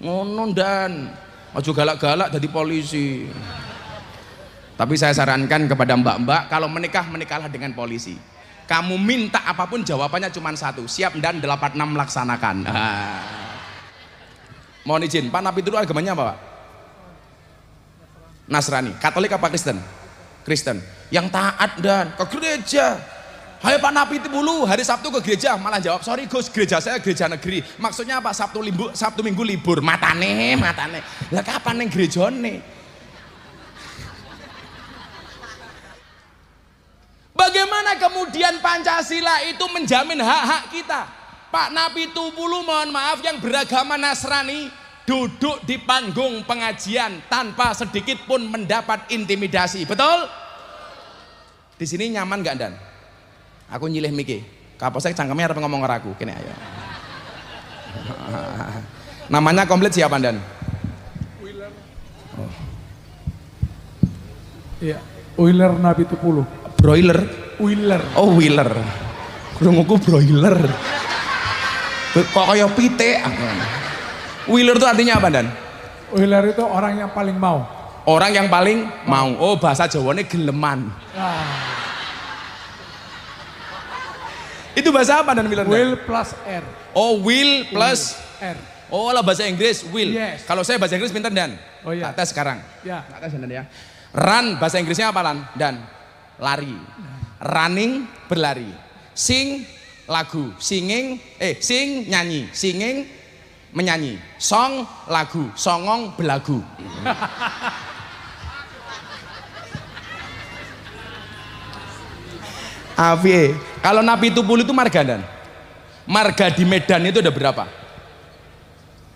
ngono dan. Ojo galak-galak jadi polisi. Tapi saya sarankan kepada mbak-mbak kalau menikah menikahlah dengan polisi. Kamu minta apa pun jawabannya cuma satu. Siap dan 86 laksanakan. Ah. mohon izin Pak Nabi itu agamanya apa Pak? Nasrani. Katolik apa Kristen? Kristen. Yang taat dan. Ke gereja Hai Pak Napi itu dulu hari Sabtu ke gereja malah jawab sorry Gus gereja saya gereja negeri maksudnya apa Sabtu limbu Sabtu Minggu libur matane matane lah kapan neng nih Bagaimana kemudian Pancasila itu menjamin hak-hak kita? Pak Napi Tubulu mohon maaf yang beragama Nasrani duduk di panggung pengajian tanpa sedikit pun mendapat intimidasi. Betul? Di sini nyaman gak Dan? Aku nyilih Miki. Kapal saya cangkemnya harus ngomong ke aku. Kini ayo. Namanya komplit siapa Dan? Wheeler. Oh. Iya, Wheeler Nabi Tupulu. Broiler. Wheeler. Oh Wheeler. Krunguku broiler. Kok kayak pite. Wheeler itu artinya apa Dan? Wheeler itu orang yang paling mau. Orang yang paling mau. Oh bahasa Jawanya geleman. Ah. Itu bahasa apa dan Wheeler? Will plus R. Oh will plus R. Oh lah bahasa Inggris will. Yes. Kalau saya bahasa Inggris pinter dan. Oh iya. Tak tes sekarang. Ya. Tak tes dan ya. Run bahasa Inggrisnya apa lan? Dan lari. Running berlari. Sing lagu. Singing eh sing nyanyi. Singing menyanyi. Song lagu. Songong belagu. Avi, kalau Nabi Tupul itu marga dan marga di Medan itu ada berapa?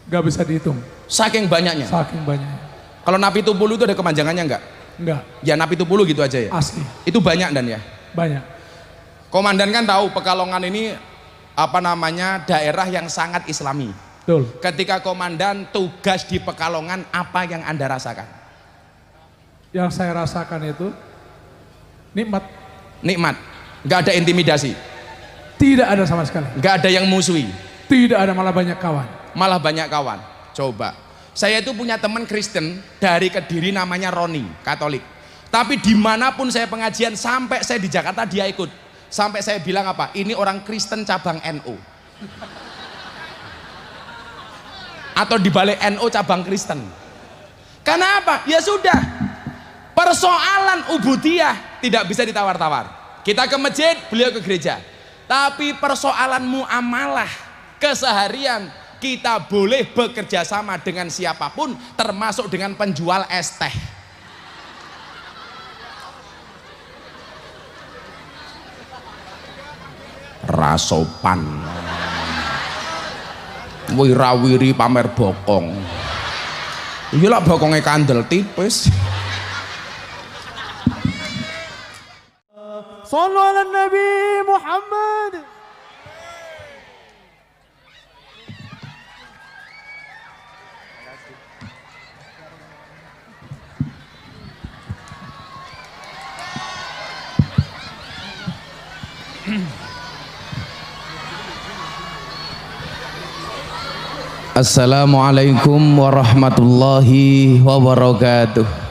Gak bisa dihitung. Saking banyaknya. Saking banyaknya. Kalau Nabi Tupulu itu ada kemanjangannya enggak? Enggak. Ya Nabi Tupulu gitu aja ya. Asli. Itu banyak dan ya. Banyak. Komandan kan tahu Pekalongan ini apa namanya daerah yang sangat Islami. Betul. Ketika komandan tugas di Pekalongan apa yang anda rasakan? Yang saya rasakan itu nikmat. Nikmat. Gak ada intimidasi. Tidak ada sama sekali. Gak ada yang musuhi. Tidak ada malah banyak kawan. Malah banyak kawan. Coba. Saya itu punya teman Kristen dari Kediri namanya Roni, Katolik. Tapi di mana pun saya pengajian sampai saya di Jakarta dia ikut. Sampai saya bilang apa? Ini orang Kristen cabang NU. Atau di balik NU cabang Kristen. Karena apa? Ya sudah. Persoalan ubudiyah tidak bisa ditawar-tawar. Kita ke masjid, beliau ke gereja. Tapi persoalan muamalah keseharian kita boleh bekerja sama dengan siapa pun termasuk dengan penjual es teh. Rasopan. Wirawiri pamer bokong. Iya lah bokongnya kandel tipis صلوا على النبي محمد Assalamualaikum warahmatullahi wabarakatuh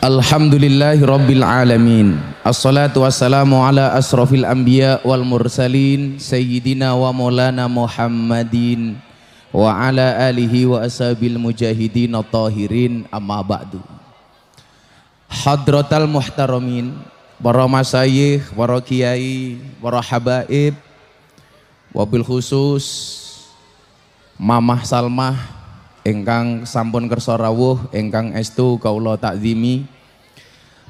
Alhamdulillahi rabbil alamin. Assalatu wassalamu ala asrafil anbiya wal mursalin Sayyidina wa maulana Muhammadin Wa ala alihi wa ashabil mujahidin tahirin amma ba'du. Hadratal muhtaramin Para masayih, para kiai, para habaib Wabil khusus Mamah Salmah ingkang sampun kersa rawuh ingkang estu kaula takzimi.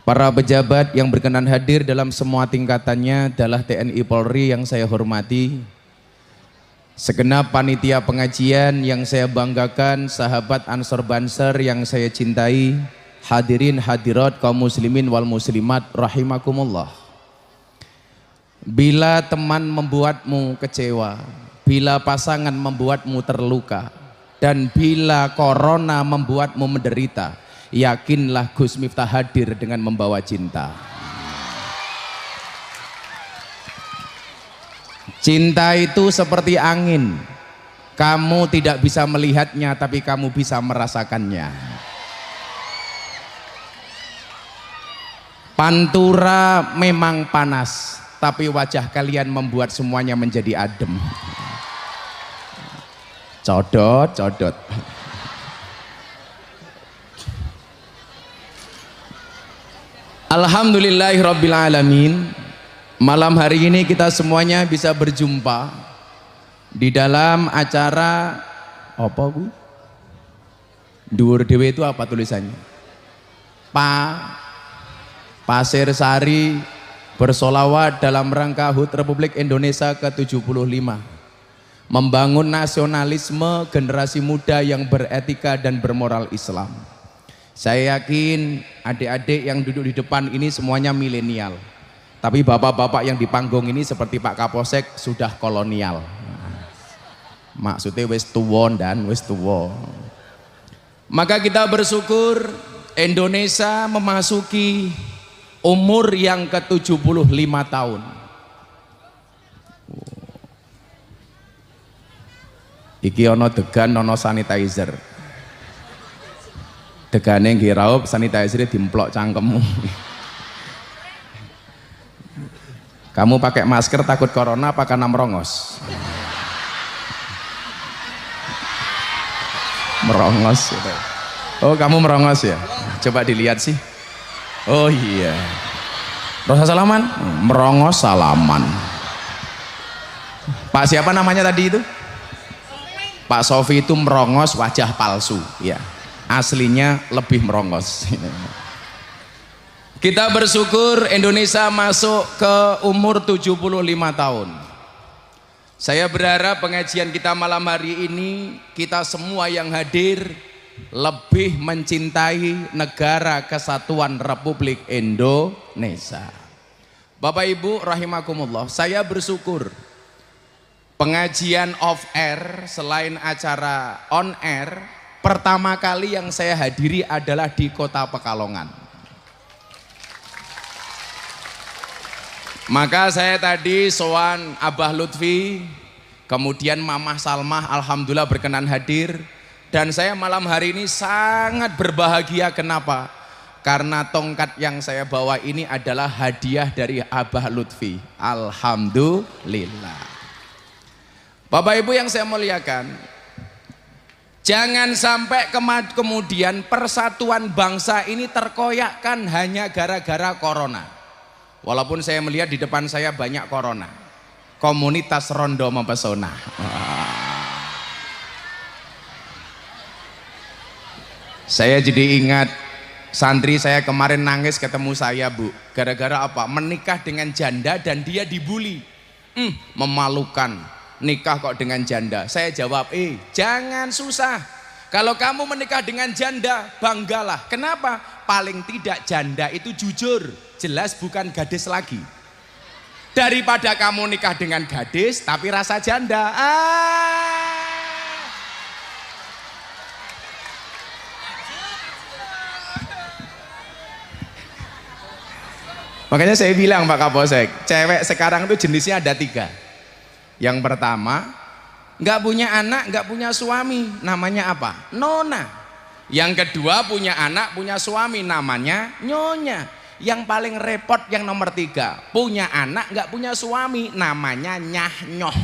Para pejabat yang berkenan hadir dalam semua tingkatannya adalah TNI Polri yang saya hormati. Segenap panitia pengajian yang saya banggakan sahabat Ansor Banser yang saya cintai hadirin hadirat kaum muslimin wal muslimat rahimakumullah. Bila teman membuatmu kecewa, bila pasangan membuatmu terluka, dan bila corona membuatmu menderita, yakinlah Gus Miftah hadir dengan membawa cinta. Cinta itu seperti angin. Kamu tidak bisa melihatnya tapi kamu bisa merasakannya. Pantura memang panas, tapi wajah kalian membuat semuanya menjadi adem. Codot, codot. Alhamdulillahirabbil alamin. Malam hari ini kita semuanya bisa berjumpa di dalam acara apa Bu? Dhuwur dhewe itu apa tulisannya? Pa Pasir Sari bersolawat dalam rangka HUT Republik Indonesia ke-75 membangun nasionalisme generasi muda yang beretika dan bermoral Islam saya yakin adik-adik yang duduk di depan ini semuanya milenial tapi bapak-bapak yang di panggung ini seperti Pak Kapolsek sudah kolonial. Maksudnya wis tuwon dan wis tuwo. Maka kita bersyukur Indonesia memasuki umur yang ke-75 tahun. Iki ono degan ono sanitizer. Degane nggih raup sanitizer dimplok cangkemmu. Kamu pakai masker takut corona apa karena merongos? merongos. Oh kamu merongos ya? Coba dilihat sih. Oh iya. Rosa salaman? Merongos salaman. Pak siapa namanya tadi itu? Pak Sofi itu merongos wajah palsu. Ya. Aslinya lebih merongos. Kita bersyukur Indonesia masuk ke umur 75 tahun. Saya berharap pengajian kita malam hari ini kita semua yang hadir lebih mencintai negara kesatuan Republik Indonesia. Bapak Ibu rahimakumullah, saya bersyukur pengajian off air selain acara on air pertama kali yang saya hadiri adalah di Kota Pekalongan. Maka saya tadi soan Abah Lutfi, kemudian Mamah Salmah alhamdulillah berkenan hadir dan saya malam hari ini sangat berbahagia kenapa? Karena tongkat yang saya bawa ini adalah hadiah dari Abah Lutfi. Alhamdulillah. Bapak Ibu yang saya muliakan, jangan sampai kemudian persatuan bangsa ini terkoyakkan hanya gara-gara corona. Walaupun saya melihat di depan saya banyak corona. Komunitas rondo mempesona. Saya jadi ingat santri saya kemarin nangis ketemu saya bu. Gara-gara apa? Menikah dengan janda dan dia dibully. Hmm, memalukan. Nikah kok dengan janda. Saya jawab, eh jangan susah. Kalau kamu menikah dengan janda, banggalah. Kenapa? Paling tidak janda itu jujur jelas bukan gadis lagi. Daripada kamu nikah dengan gadis tapi rasa janda. Ah. Makanya saya bilang Pak Kapolsek, cewek sekarang itu jenisnya ada tiga. Yang pertama, nggak punya anak, nggak punya suami, namanya apa? Nona. Yang kedua punya anak, punya suami, namanya nyonya. Yang paling repot yang nomor tiga, punya anak nggak punya suami, namanya nyah nyoh.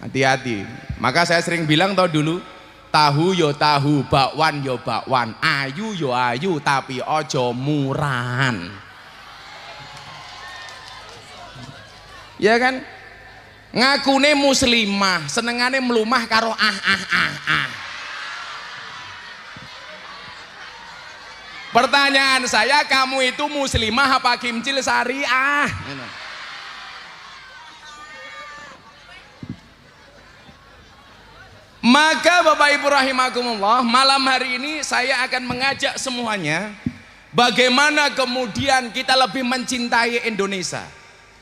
Hati-hati. Maka saya sering bilang tau dulu, tahu yo tahu, bakwan yo bakwan, ayu yo ayu, tapi ojo murahan. Ya kan? Ngakune muslimah, senengane melumah karo ah ah ah ah. Pertanyaan saya, kamu itu muslimah apa kimcil syariah? Maka Bapak Ibu rahimakumullah, malam hari ini saya akan mengajak semuanya bagaimana kemudian kita lebih mencintai Indonesia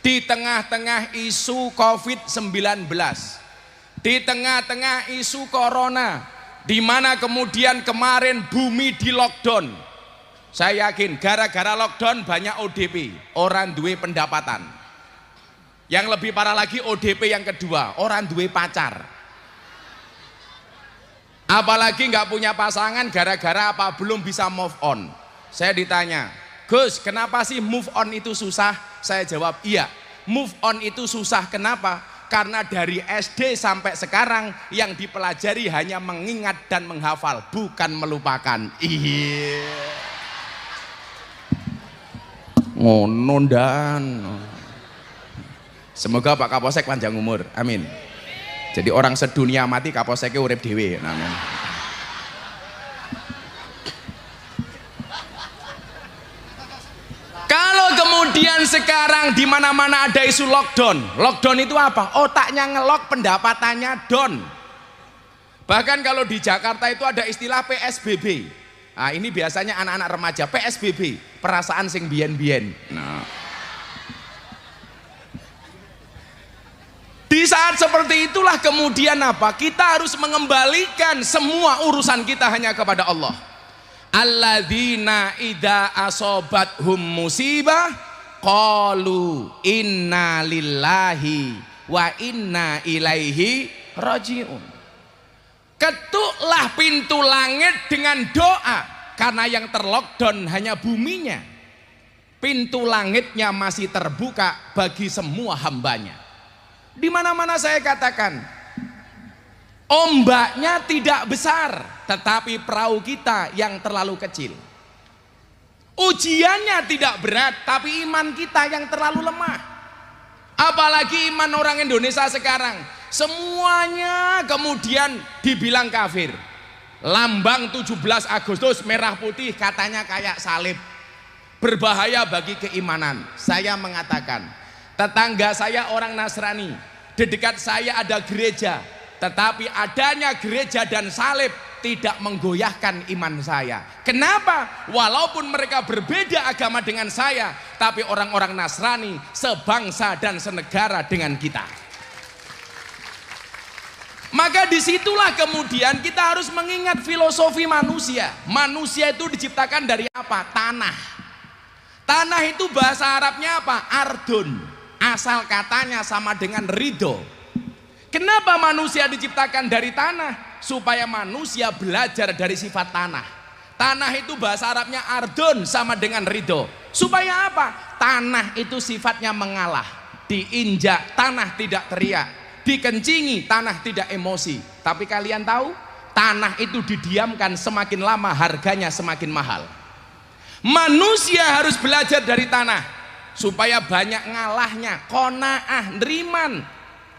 di tengah-tengah isu Covid-19, di tengah-tengah isu corona, di mana kemudian kemarin bumi di lockdown, saya yakin gara-gara lockdown banyak ODP, orang duwe pendapatan. Yang lebih parah lagi ODP yang kedua, orang duwe pacar. Apalagi nggak punya pasangan gara-gara apa belum bisa move on. Saya ditanya, Gus, kenapa sih move on itu susah? Saya jawab, iya. Move on itu susah. Kenapa? Karena dari SD sampai sekarang yang dipelajari hanya mengingat dan menghafal, bukan melupakan. Iya. Ngono dan. Semoga Pak Kapolsek panjang umur. Amin. Jadi orang sedunia mati Kapolseknya urip dewe. Amin. Kalau kemudian sekarang di mana-mana ada isu lockdown, lockdown itu apa? Otaknya ngelok, pendapatannya down. Bahkan kalau di Jakarta itu ada istilah PSBB. Nah, ini biasanya anak-anak remaja PSBB, perasaan sing bien-bien. Nah. Di saat seperti itulah kemudian apa? Kita harus mengembalikan semua urusan kita hanya kepada Allah. Alladzina idza asobathum musibah qalu inna lillahi wa inna ilaihi rajiun. Ketuklah pintu langit dengan doa karena yang terlockdown hanya buminya. Pintu langitnya masih terbuka bagi semua hambanya. Di mana-mana saya katakan, ombaknya tidak besar, tetapi perahu kita yang terlalu kecil. Ujiannya tidak berat, tapi iman kita yang terlalu lemah. Apalagi iman orang Indonesia sekarang, semuanya kemudian dibilang kafir. Lambang 17 Agustus merah putih katanya kayak salib. Berbahaya bagi keimanan. Saya mengatakan, Tetangga saya orang Nasrani, di dekat saya ada gereja, tetapi adanya gereja dan salib tidak menggoyahkan iman saya. Kenapa? Walaupun mereka berbeda agama dengan saya, tapi orang-orang Nasrani sebangsa dan senegara dengan kita. Maka di situlah kemudian kita harus mengingat filosofi manusia. Manusia itu diciptakan dari apa? Tanah. Tanah itu bahasa Arabnya apa? Ardun asal katanya sama dengan ridho. Kenapa manusia diciptakan dari tanah? Supaya manusia belajar dari sifat tanah. Tanah itu bahasa Arabnya ardun sama dengan ridho. Supaya apa? Tanah itu sifatnya mengalah. Diinjak, tanah tidak teriak. Dikencingi, tanah tidak emosi. Tapi kalian tahu? Tanah itu didiamkan semakin lama harganya semakin mahal. Manusia harus belajar dari tanah supaya banyak ngalahnya, konaah, neriman,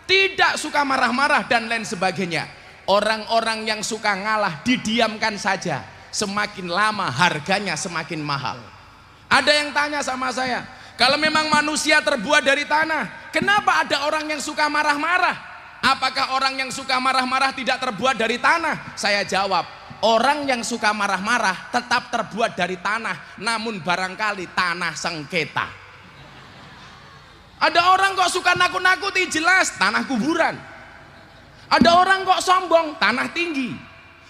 tidak suka marah-marah dan lain sebagainya. Orang-orang yang suka ngalah didiamkan saja, semakin lama harganya semakin mahal. Ada yang tanya sama saya, kalau memang manusia terbuat dari tanah, kenapa ada orang yang suka marah-marah? Apakah orang yang suka marah-marah tidak terbuat dari tanah? Saya jawab, orang yang suka marah-marah tetap terbuat dari tanah, namun barangkali tanah sengketa. Ada orang kok suka nakut-nakuti jelas tanah kuburan. Ada orang kok sombong tanah tinggi.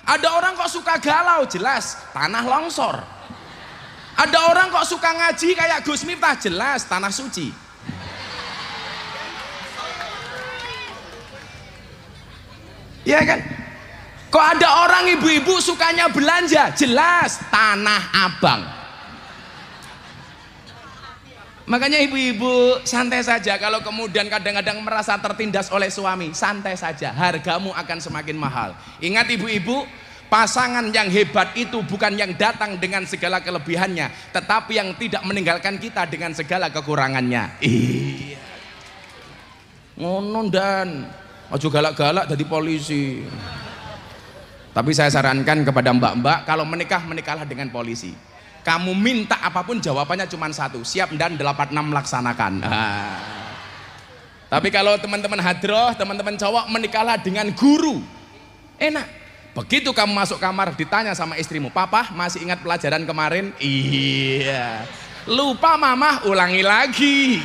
Ada orang kok suka galau jelas tanah longsor. Ada orang kok suka ngaji kayak Gus Miftah jelas tanah suci. Iya kan? Kok ada orang ibu-ibu sukanya belanja jelas tanah abang. Makanya ibu-ibu santai saja kalau kemudian kadang-kadang merasa tertindas oleh suami, santai saja, hargamu akan semakin mahal. Ingat ibu-ibu, pasangan yang hebat itu bukan yang datang dengan segala kelebihannya, tetapi yang tidak meninggalkan kita dengan segala kekurangannya. Iya. Ngono dan ojo galak-galak jadi polisi. Tapi saya sarankan kepada mbak-mbak kalau menikah menikahlah dengan polisi kamu minta apa pun jawabannya cuma satu. Siap dan 86 laksanakan. Nah. tapi kalau teman-teman hadroh teman-teman cowok menikahlah dengan guru. Enak. Begitu kamu masuk kamar ditanya sama istrimu papa masih ingat pelajaran kemarin? Iya. Lupa mama ulangi lagi.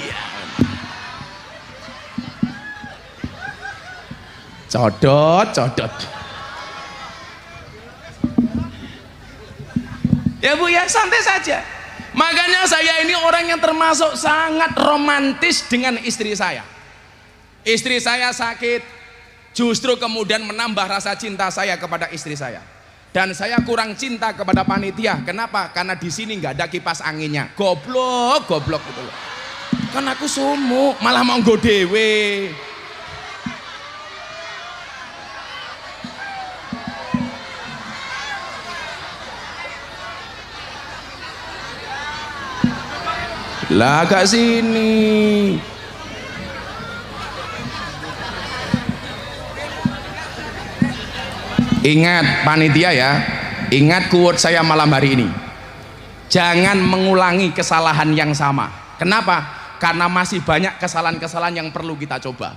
Codot codot Ya Bu ya santai saja. Makanya saya ini orang yang termasuk sangat romantis dengan istri saya. Istri saya sakit, justru kemudian menambah rasa cinta saya kepada istri saya. Dan saya kurang cinta kepada panitia. Kenapa? Karena di sini nggak ada kipas anginnya. Goblok, goblok gitu loh. Kan aku sumuk, malah mau dewe. Lah gak sini. Ingat panitia ya, ingat quote saya malam hari ini. Jangan mengulangi kesalahan yang sama. Kenapa? Karena masih banyak kesalahan-kesalahan yang perlu kita coba.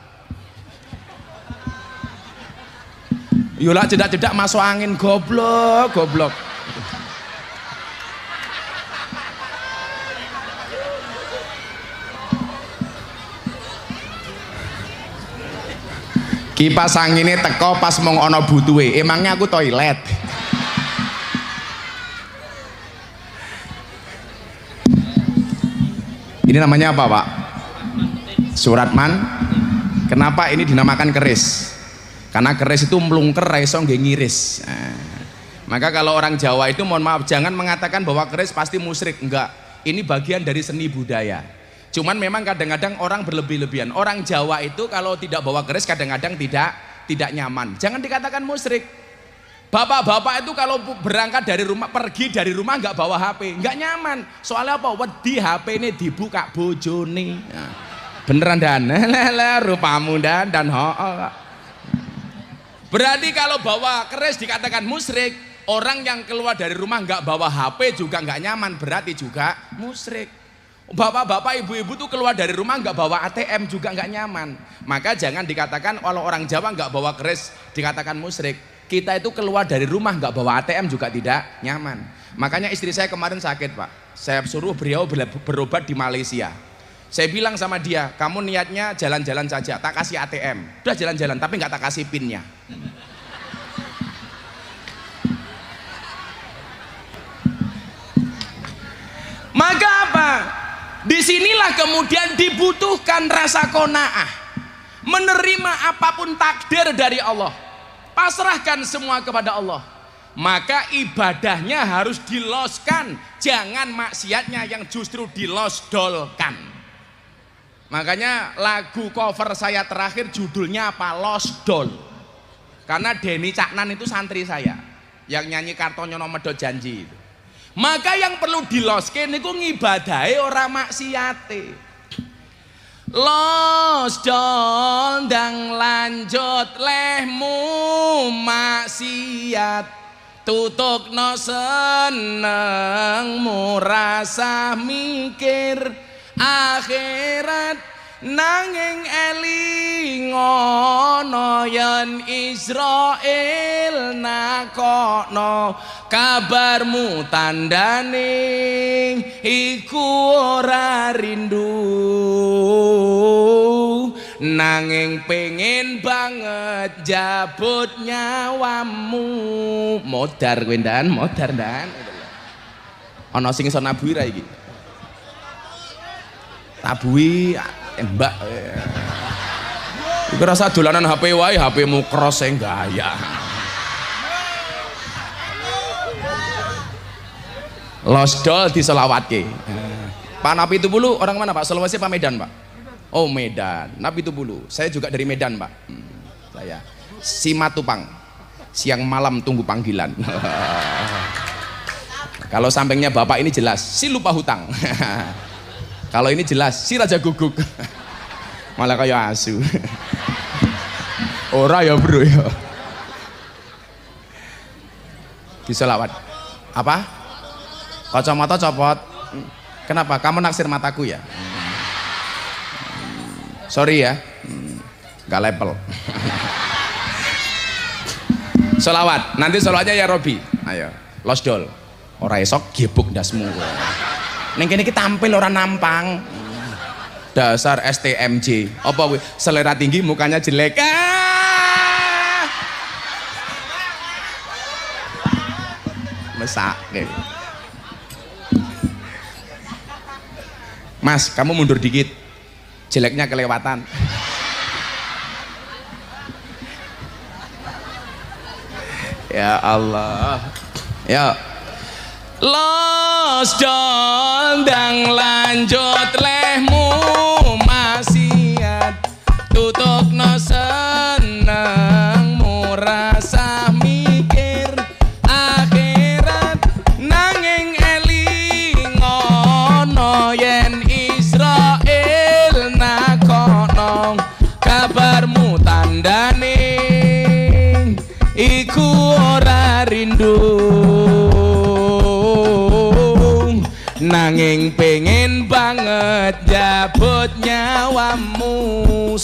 Yolah jedak-jedak masuk angin goblok, goblok. Kipas anginnya teko pas mau ono butuhe. Emangnya aku toilet. Ini namanya apa, Pak? Suratman. Kenapa ini dinamakan keris? Karena keris itu melungker iso nggih ngiris. Nah, maka kalau orang Jawa itu mohon maaf jangan mengatakan bahwa keris pasti musyrik. Enggak. Ini bagian dari seni budaya. Cuman memang kadang-kadang orang berlebih-lebihan. Orang Jawa itu kalau tidak bawa keris kadang-kadang tidak tidak nyaman. Jangan dikatakan musyrik. Bapak-bapak itu kalau berangkat dari rumah, pergi dari rumah nggak bawa HP, nggak nyaman. Soalnya apa? Wedi HP ini dibuka bojone. Nah, beneran dan lele rupamu dan dan ho. Berarti kalau bawa keris dikatakan musyrik, orang yang keluar dari rumah nggak bawa HP juga nggak nyaman, berarti juga musyrik. Bapak-bapak, ibu-ibu tuh keluar dari rumah nggak bawa ATM juga nggak nyaman. Maka jangan dikatakan kalau orang Jawa nggak bawa keris dikatakan musyrik. Kita itu keluar dari rumah nggak bawa ATM juga tidak nyaman. Makanya istri saya kemarin sakit pak. Saya suruh beliau berobat di Malaysia. Saya bilang sama dia, kamu niatnya jalan-jalan saja, tak kasih ATM. Udah jalan-jalan, tapi nggak tak kasih pinnya. Maka apa? Di sinilah kemudian dibutuhkan rasa kona'ah. Menerima apa pun takdir dari Allah. Pasrahkan semua kepada Allah. Maka ibadahnya harus diloskan. Jangan maksiatnya yang justru dilosdolkan. Makanya lagu cover saya terakhir judulnya apa? Losdol. Karena Denny Caknan itu santri saya. Yang nyanyi Kartonyono Medot Janji itu. Maka yang perlu diloske niku ngibadahe ora maksiate. Los dol ndang lanjut lehmu maksiat tutuk no senengmu rasa mikir akhirat nanging elingono yen Israel nakokno kabarmu tandane iku ora rindu. Nanging pengen banget jabut nyawamu. Modar kowe ndan modar ndan. Ana sing iso nabui ra iki? Tabui mbak Iku rasa dolanan HP wae, HP-mu cross sing gaya. Losdol diselawatke. Pak Nabi itu bulu orang mana Pak? Sulawesi apa Medan Pak? Oh Medan. Nabi itu bulu. Saya juga dari Medan Pak. Hmm, saya Simatupang. Siang malam tunggu panggilan. Kalau sampingnya Bapak ini jelas, si lupa hutang. Kalau ini jelas, si raja guguk. Malah kayak asu. Ora ya bro ya. Diselawat. Apa? Kacamata copot. Kenapa? Kamu naksir mataku ya? Sorry ya. Gak level. Selawat. Nanti selawatnya ya Robi. Ayo. Losdol. Ora esok gebuk dasmu. Ning kene iki tampil ora nampang. Dasar STMJ. Apa kuwi? Selera tinggi mukanya jelek. Ah! Mesak. Mas, kamu mundur dikit. Jeleknya kelewatan. ya Allah. Ya Los condang lanjut lehmu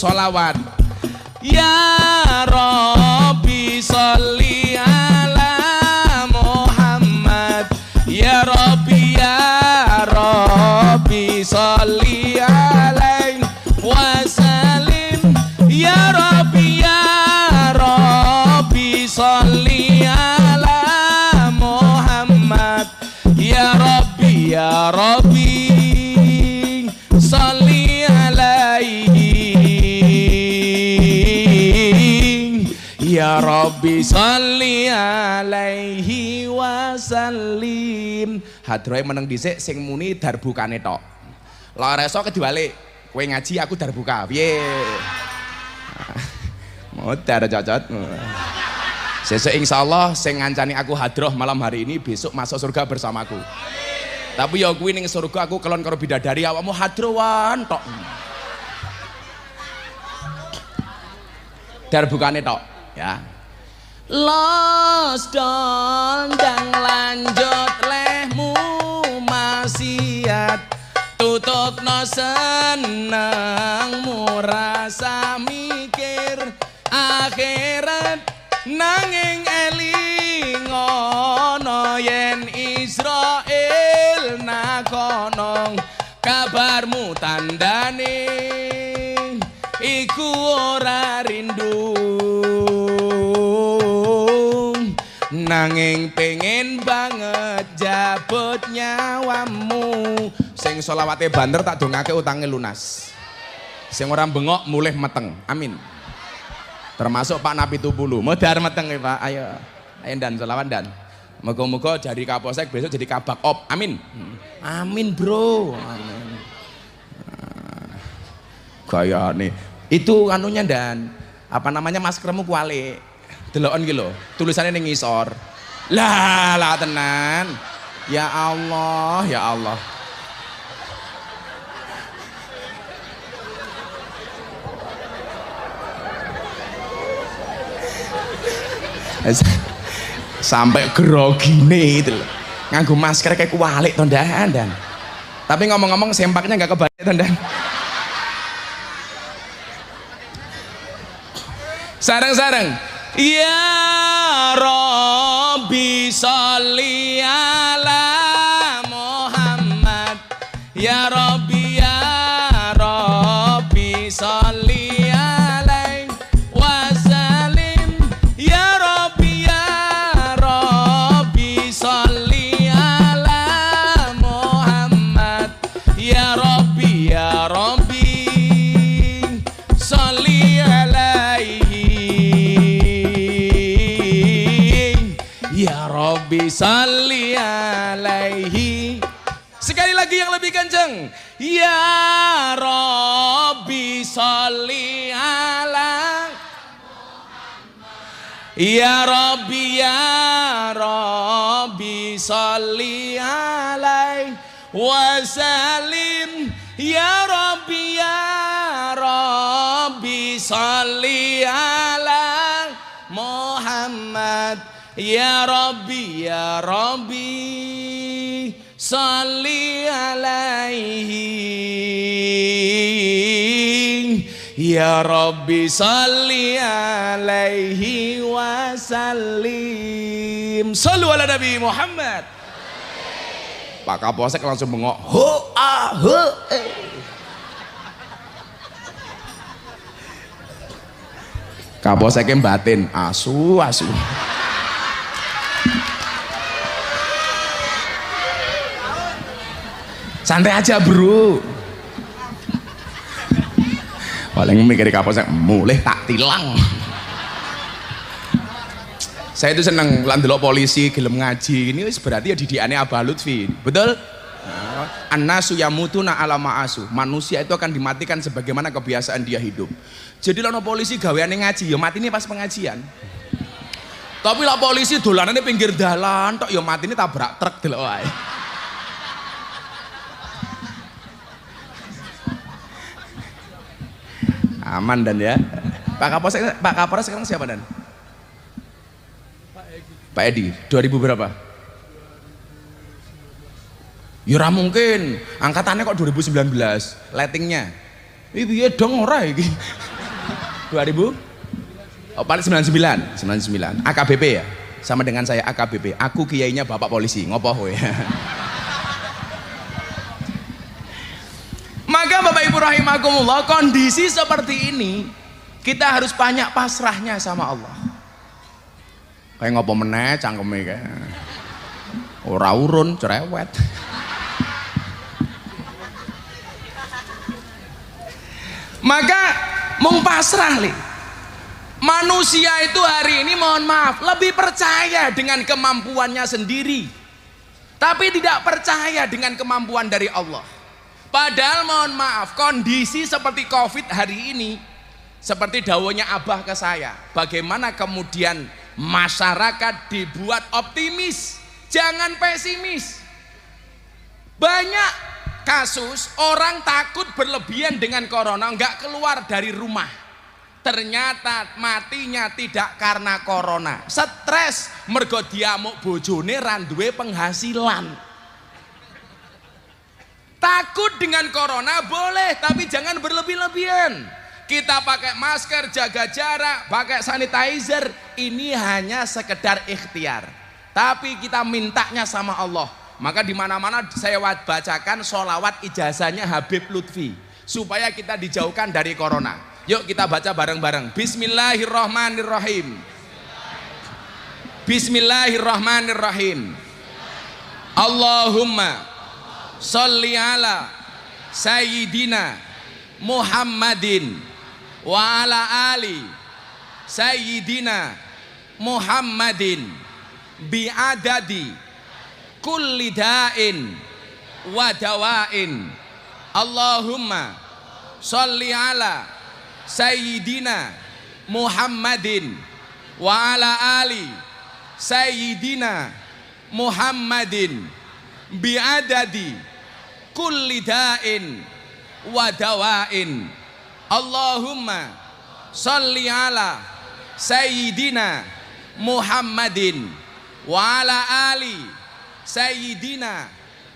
solawat ya Rabbi sholli ala Muhammad. Ya Rabbi ya Rabbi sholli ya Rabbi ya Rabbi Rabbi sholli alaihi wasallim. Hadroe meneng dhisik sing muni darbukane tok. Lara esok kedibalik kowe ngaji aku darbuka. Piye? Modar cocot. Sesuk insya Allah sing ngancani aku hadroh malam hari ini besok masuk surga bersamaku. Tapi ya kuwi ning surga aku kelon karo bidadari awakmu hadrowan tok. Dar bukane tok, ya. Los dondang lanjut lehmu maksiat tutup no senengmu rasa mikir. Akhirat nanging eling ono yen Israel nakono kabarmu tandane iku ora rindu nanging pengen banget jabut nyawamu. Sing solawate banter tak dongake utange lunas. Sing ora bengok mulih meteng. Amin. Termasuk Pak Napi Tupulu modar meteng ya Pak. Ayo. Ayo dan. Selawan dan. Moga-moga jadi kapolsek besok jadi kabak op. Amin. Amin bro. Amin. Gaya nih itu anunya dan. Apa namanya maskermu kuali delokon gitu tulisannya ning ngisor. Lah lah tenan. Ya Allah ya Allah. Sampai grogine itu loh. masker kayak kualik to dan? Tapi ngomong-ngomong sempaknya nggak kebalik to dan. Sarang-sarang ya Rabbi sholli Ya Rabbi ya Rabbi salli alaihi wasallim Ya Rabbi ya Rabbi salli ala Muhammad. Ya Rabbi ya Rabbi salli alaihi Ya Rabbi salli alaihi wasallim Sallu ala Nabi Muhammad. Pak Kapolsek langsung bengok. Ho ah ho eh. Kapolseknya batin. Asu asu. Santai aja bro paling mikir kapolsek mulai tak tilang Saya itu seneng lan delok polisi gelem ngaji. Ini wis berarti ya didikane Abah Lutfi. Betul? Annasu yamutuna ala ma'asu. Manusia itu akan dimatikan sebagaimana kebiasaan dia hidup. Jadi lono polisi gaweane ngaji, ya mati ini pas pengajian. Tapi lah polisi dolanane pinggir dalan tok ya mati ini tabrak truk wae. Aman dan ya. Pak Kapolres Pak Kapolres sekarang siapa dan? Pak Edi. 2000 berapa? Ya mungkin. Angkatannya kok 2019. Lettingnya. Piye dong ora iki. 2000? Oh, paling 99, 99. AKBP ya? Sama dengan saya AKBP. Aku kiainya Bapak Polisi. Ngopo ya. Maka Bapak Ibu rahimakumullah, kondisi seperti ini kita harus banyak pasrahnya sama Allah. Kayak ngopo meneh cangkeme kayak. Ora urun, cerewet. Maka mung pasrah li. Manusia itu hari ini mohon maaf lebih percaya dengan kemampuannya sendiri. Tapi tidak percaya dengan kemampuan dari Allah. Padahal mohon maaf kondisi seperti covid hari ini seperti daunnya abah ke saya. Bagaimana kemudian masyarakat dibuat optimis. Jangan pesimis. Banyak kasus orang takut berlebihan dengan corona nggak keluar dari rumah ternyata matinya tidak karena corona stres mergo diamuk bojone randuwe penghasilan takut dengan corona boleh tapi jangan berlebih-lebihan kita pakai masker jaga jarak pakai sanitizer ini hanya sekedar ikhtiar tapi kita mintanya sama Allah maka di mana-mana saya bacakan solawat ijazahnya Habib Lutfi supaya kita dijauhkan dari corona Yuk kita baca bareng-bareng. Bismillahirrahmanirrahim. Bismillahirrahmanirrahim. Allahumma salli ala sayyidina Muhammadin wa ala ali sayyidina Muhammadin bi'adadi kulli da'in wa dawain. Allahumma salli ala Sayyidina Muhammadin wa ala ali Sayyidina Muhammadin biadadi kulli da'in wa dawain. Allahumma salli ala Sayyidina Muhammadin wa ala ali Sayyidina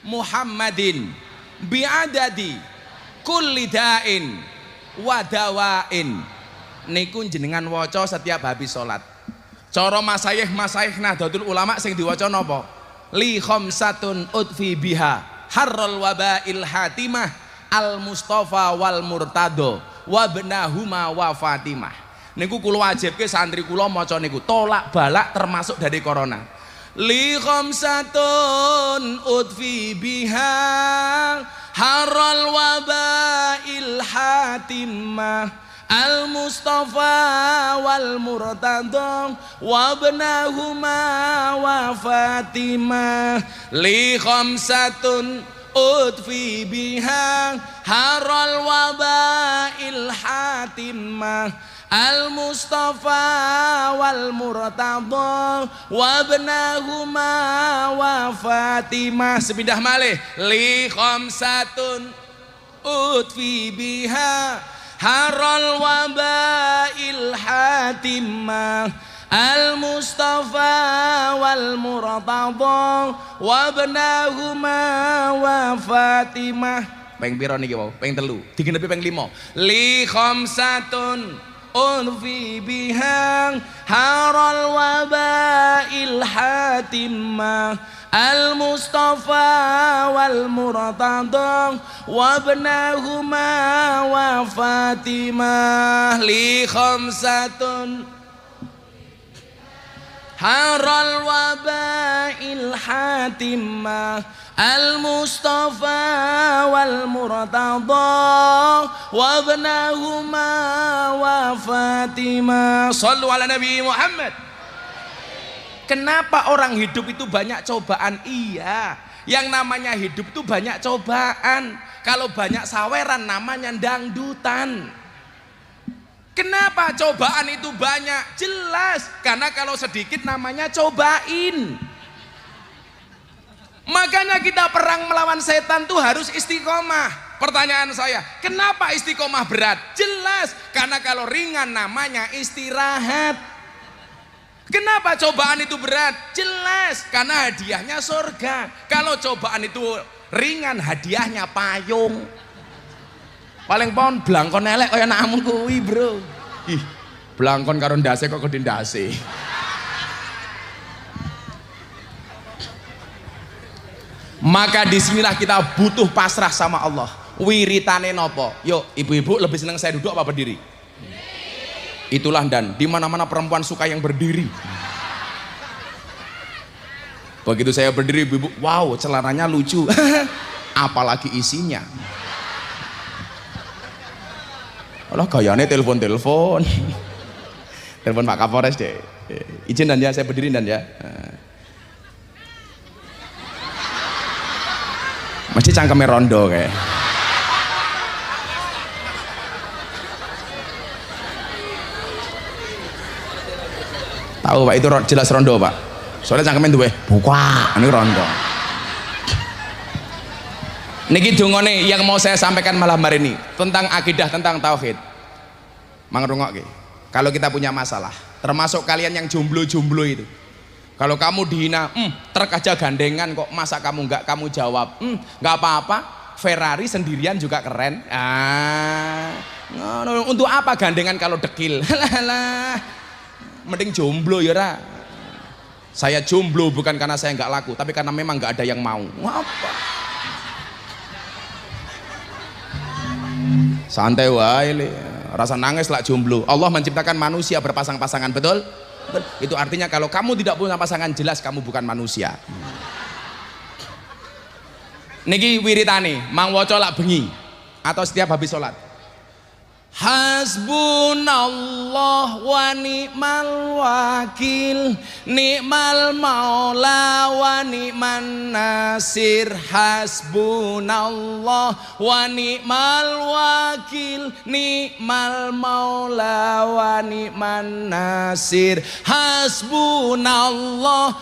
Muhammadin biadadi kulli da'in wadawain niku jenengan waca setiap habis sholat. Cara masayih masayih nahdlatul ulama sing diwaca napa? Li khamsatun utfi biha harrul wabail hatimah al mustafa wal murtado wabnahuma wa fatimah. Niku kula wajibke santri kula maca niku tolak balak termasuk dari corona. Li khamsatun utfi biha haral wabail hatimah al mustafa wal murtada wa ibnahuma wa fatimah li khamsatun utfi biha haral wabail hatimah Al-Mustafa wal Murtada wa ibnahuma wa Fatimah sepindah malih. Li khamsatun utfi biha haral wabail hatimah wa ibnahuma wa Fatimah. Peng piro niki wau peng telu. Digenepi peng limo li khamsatun أنفي بها حار الوباء الحاتمة المصطفى والمرتضى وابنهما وفاطمة. لي خمسة haral wabail hatimah al mustafa wal murtada wa ibnahuma wa fatima sallu ala nabi Muhammad Kenapa orang hidup itu banyak cobaan? Iya, yang namanya hidup itu banyak cobaan. Kalau banyak saweran namanya dangdutan. Kenapa cobaan itu banyak? Jelas, karena kalau sedikit namanya cobain. Makanya kita perang melawan setan tuh harus istiqomah. Pertanyaan saya, kenapa istiqomah berat? Jelas, karena kalau ringan namanya istirahat. Kenapa cobaan itu berat? Jelas, karena hadiahnya surga. Kalau cobaan itu ringan, hadiahnya payung. Paling pon blangkon elek kaya anakmu kuwi, Bro. Ih, blangkon karo ndase kok kedhe ndase. Maka di sinilah kita butuh pasrah sama Allah. Wiritane nopo? Yuk, ibu-ibu lebih senang saya duduk apa berdiri? Itulah dan di mana-mana perempuan suka yang berdiri. Begitu saya berdiri, ibu, wow, celananya lucu. Apalagi isinya. Allah gayanya telepon-telepon. Telepon Pak Kapolres deh. Izin dan ya, saya berdiri dan ya. Mesti cangkemnya rondo kayak. Tahu Pak itu jelas rondo Pak. Soalnya cangkemnya duwe buka, ini rondo. Niki dungone yang mau saya sampaikan malam hari ini tentang akidah tentang tauhid. Mangrungok Kalau kita punya masalah, termasuk kalian yang jomblo-jomblo itu. Kalau kamu dihina, hmm, terkaja gandengan kok masa kamu nggak kamu jawab, hmm, nggak apa-apa. Ferrari sendirian juga keren. Ah, untuk apa gandengan kalau dekil? Mending jomblo ya ra. Saya jomblo bukan karena saya nggak laku, tapi karena memang nggak ada yang mau. Apa? Santai wae rasa nangis lah jomblo. Allah menciptakan manusia berpasang-pasangan, betul? Itu artinya kalau kamu tidak punya pasangan jelas kamu bukan manusia. Niki wiritane, mang waca lak bengi atau setiap habis sholat. Hasbunallah wa ni'mal wakil Ni'mal maula wa ni'man nasir. Hasbunallah wa ni'mal wakil Ni'mal maula wa ni'man nasir. Hasbunallah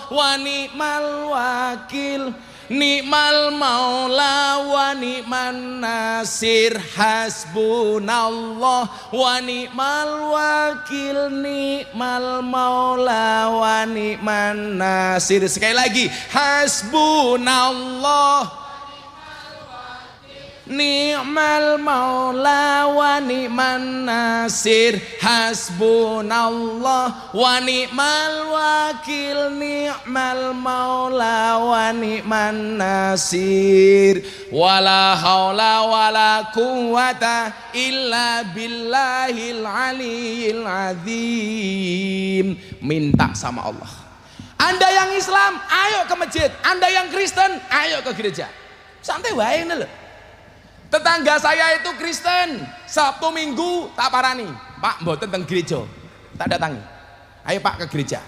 wa ni'mal wakil Nikmal maula wa ni'man nasir Hasbunallah. Wa ni'mal wakil Nikmal maula wa ni'man nasir. Sekali lagi Hasbunallah Ni'mal maula wa ni'man nasir. Hasbunallah wa ni'mal wakil. Ni'mal maula wa ni'man nasir. Wala hawla wala quwata illa billahil aliyil azim. Minta sama Allah. Anda yang Islam, ayo ke masjid. Anda yang Kristen, ayo ke gereja. Santai wae loh Tetangga saya itu Kristen. Sabtu Minggu tak parani. Pak, mboten tentang gereja. Tak datangi. Ayo Pak ke gereja.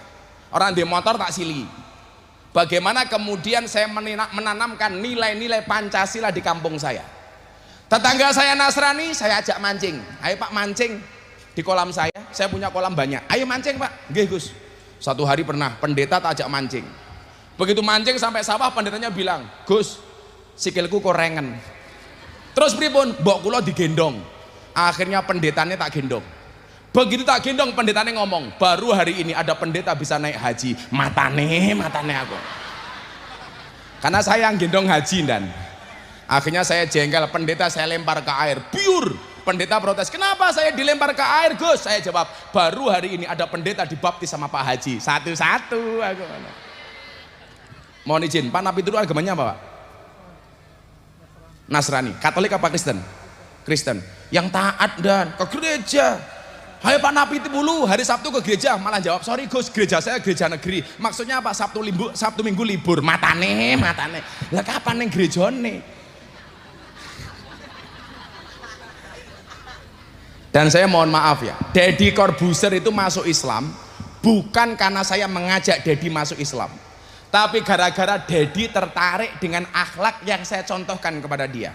Orang di motor tak sili. Bagaimana kemudian saya menanamkan nilai-nilai Pancasila di kampung saya. Tetangga saya Nasrani, saya ajak mancing. Ayo Pak mancing di kolam saya. Saya punya kolam banyak. Ayo mancing Pak. Nggih Gus. Satu hari pernah pendeta tak ajak mancing. Begitu mancing sampai sawah pendetanya bilang, Gus, sikilku korengan. Terus pripun? Mbok kula digendong. Akhirnya pendetanya tak gendong. Begitu tak gendong pendetanya ngomong, baru hari ini ada pendeta bisa naik haji. Matane, matane aku. Karena saya yang gendong haji dan akhirnya saya jengkel pendeta saya lempar ke air. Pure. Pendeta protes, kenapa saya dilempar ke air Gus? Saya jawab, baru hari ini ada pendeta dibaptis sama Pak Haji. Satu-satu aku. Mohon izin, Pak Nabi itu agamanya apa Pak? Nasrani, Katolik apa Kristen? Kristen. Yang taat dan ke gereja. Hai Pak Nabi itu dulu hari Sabtu ke gereja. Malah jawab sorry Gus gereja saya gereja negeri. Maksudnya apa? Sabtu libur Sabtu Minggu libur. Matane matane. Lah kapan gereja nih dan saya mohon maaf ya Deddy Corbuzier itu masuk Islam bukan karena saya mengajak Dedi masuk Islam tapi gara-gara Dedi tertarik dengan akhlak yang saya contohkan kepada dia.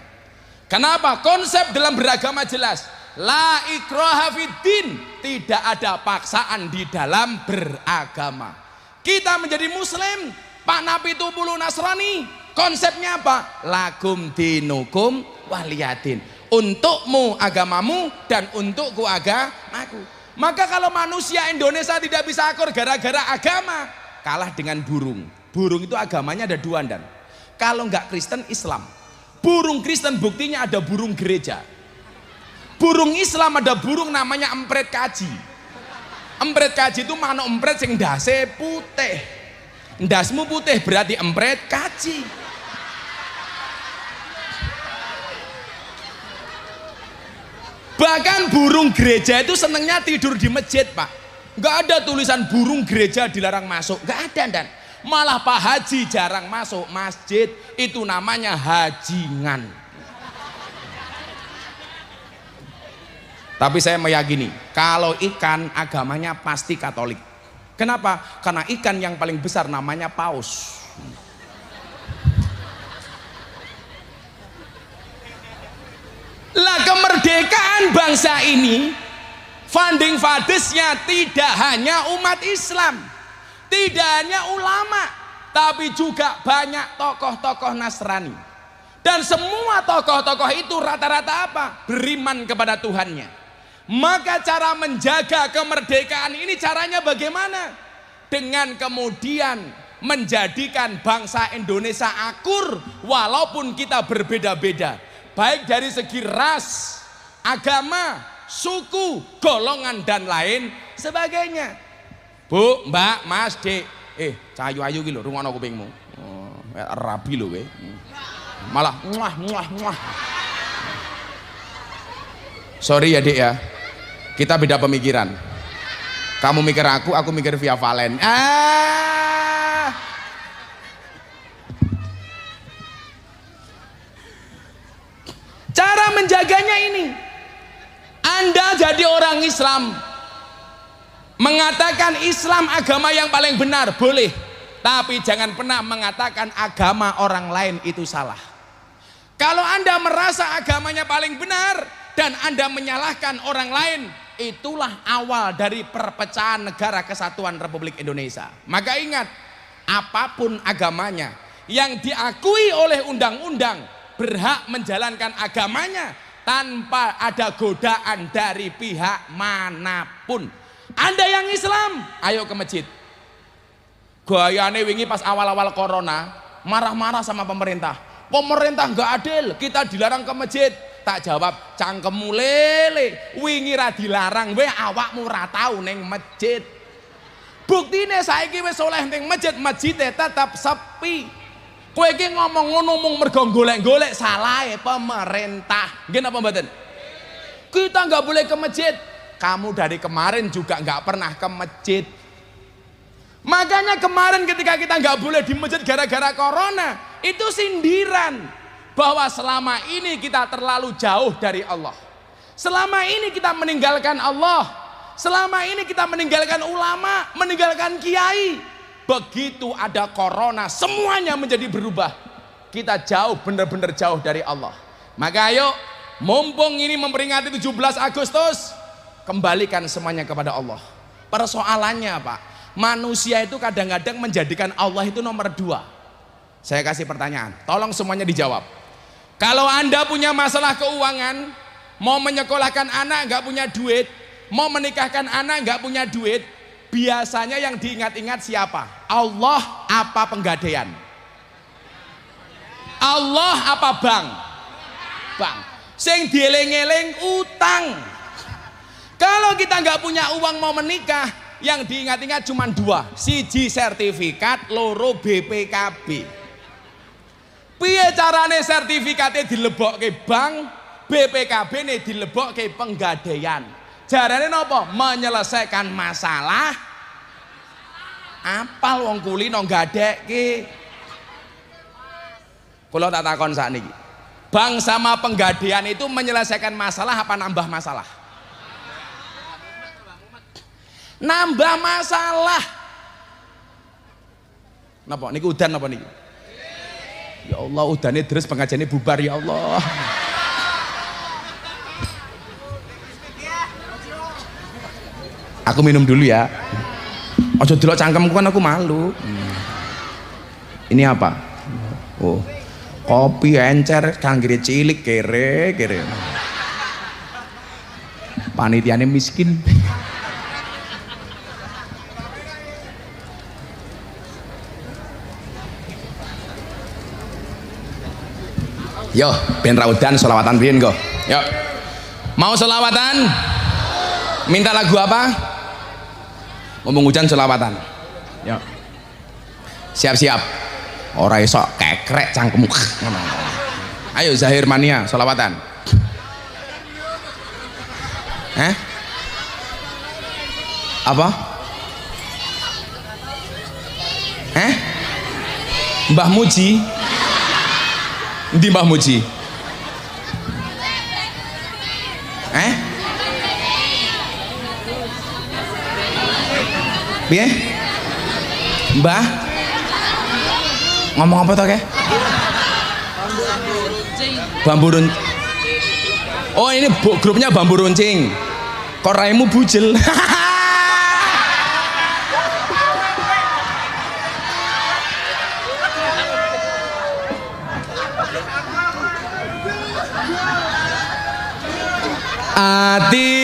Kenapa? Konsep dalam beragama jelas. La ikroha fiddin tidak ada paksaan di dalam beragama. Kita menjadi muslim Pak Nabi itu bulu Nasrani. Konsepnya apa? Lakum dinukum waliyadin untukmu agamamu dan untukku agamaku. Maka kalau manusia Indonesia tidak bisa akur gara-gara agama, kalah dengan burung. Burung itu agamanya ada dua dan. Kalau nggak Kristen Islam. Burung Kristen buktinya ada burung gereja. Burung Islam ada burung namanya empret kaji. Empret kaji itu mana empret sing dase putih. Ndasmu putih berarti empret kaji. Bahkan burung gereja itu senengnya tidur di masjid pak. Gak ada tulisan burung gereja dilarang masuk. Gak ada dan malah Pak Haji jarang masuk masjid itu namanya hajingan. Tapi saya meyakini kalau ikan agamanya pasti Katolik. Kenapa? Karena ikan yang paling besar namanya paus. Lah kemerdekaan bangsa ini funding fathers-nya tidak hanya umat Islam, tidak hanya ulama, tapi juga banyak tokoh-tokoh Nasrani. Dan semua tokoh-tokoh itu rata-rata apa? Beriman kepada Tuhannya. Maka cara menjaga kemerdekaan ini caranya bagaimana? Dengan kemudian menjadikan bangsa Indonesia akur walaupun kita berbeda-beda baik dari segi ras, agama, suku, golongan dan lain sebagainya. Bu, Mbak, Mas, Dek, eh cahayu ayu gitu, rumah aku kupingmu. Oh, rabi loh, we. Malah muah muah muah. Sorry ya, Dek ya. Kita beda pemikiran. Kamu mikir aku, aku mikir via Valen. Ah, Cara menjaganya ini. Anda jadi orang Islam. Mengatakan Islam agama yang paling benar, boleh. Tapi jangan pernah mengatakan agama orang lain itu salah. Kalau Anda merasa agamanya paling benar dan Anda menyalahkan orang lain, itulah awal dari perpecahan negara kesatuan Republik Indonesia. Maka ingat, apa pun agamanya yang diakui oleh undang-undang berhak menjalankan agamanya tanpa ada godaan dari pihak mana pun. Anda yang Islam, ayo ke masjid. Gayane wingi pas awal-awal corona, marah-marah sama pemerintah. Pemerintah nggak adil, kita dilarang ke masjid. Tak jawab, cangkemmu lele, wingi ra dilarang, we awakmu ra tau neng masjid. Buktine saiki wis oleh ning masjid, masjid tetap sepi. Kowe iki ngomong ngono mung mergo golek-golek salah pemerintah. Nggih napa mboten? Kita nggak boleh ke masjid. Kamu dari kemarin juga nggak pernah ke masjid. Makanya kemarin ketika kita nggak boleh di masjid gara-gara corona, itu sindiran bahwa selama ini kita terlalu jauh dari Allah. Selama ini kita meninggalkan Allah. Selama ini kita meninggalkan ulama, meninggalkan kiai, Begitu ada corona, semuanya menjadi berubah. Kita jauh, benar-benar jauh dari Allah. Maka ayo, mumpung ini memperingati 17 Agustus, kembalikan semuanya kepada Allah. Persoalannya Pak, manusia itu kadang-kadang menjadikan Allah itu nomor dua. Saya kasih pertanyaan, tolong semuanya dijawab. Kalau Anda punya masalah keuangan, mau menyekolahkan anak nggak punya duit, mau menikahkan anak nggak punya duit, biasanya yang diingat-ingat siapa? Allah apa penggadaian? Allah apa bang? Bang. Sing dieling-eling utang. Kalau kita nggak punya uang mau menikah, yang diingat-ingat cuma dua, siji sertifikat, loro BPKB. Piye carane sertifikatnya ke bank, BPKB ini ke penggadaian. Jarane nopo? Menyelesaikan masalah. Apal wong kuli no gadekke. Kula tak takon sakniki. Bank sama penggadean itu menyelesaikan masalah apa nambah masalah? Nambah masalah. Napa? Niku udan napa niku? Ya Allah udane terus pengajiannya bubar ya Allah. Aku minum dulu ya. Ojo delok cangkemku kan aku malu. Ini apa? Oh kopi encer cangkir cilik kere kere. Panitiane miskin Yo, ben raudan selawatan biyen kok. Yo. Mau selawatan? Minta lagu apa? Ngomong hujan selawatan. Yo. Siap-siap. Ora iso kekrek cangkemmu. Ayo Zahir Mania selawatan. Hah? Apa? Eh? Mbah Muji? Di Mbah Muji? Eh? Piye? Mbah? Ngomong apa toh ke? Bambu runcing. Oh ini grupnya bambu runcing. Kok raimu bujel? Atiku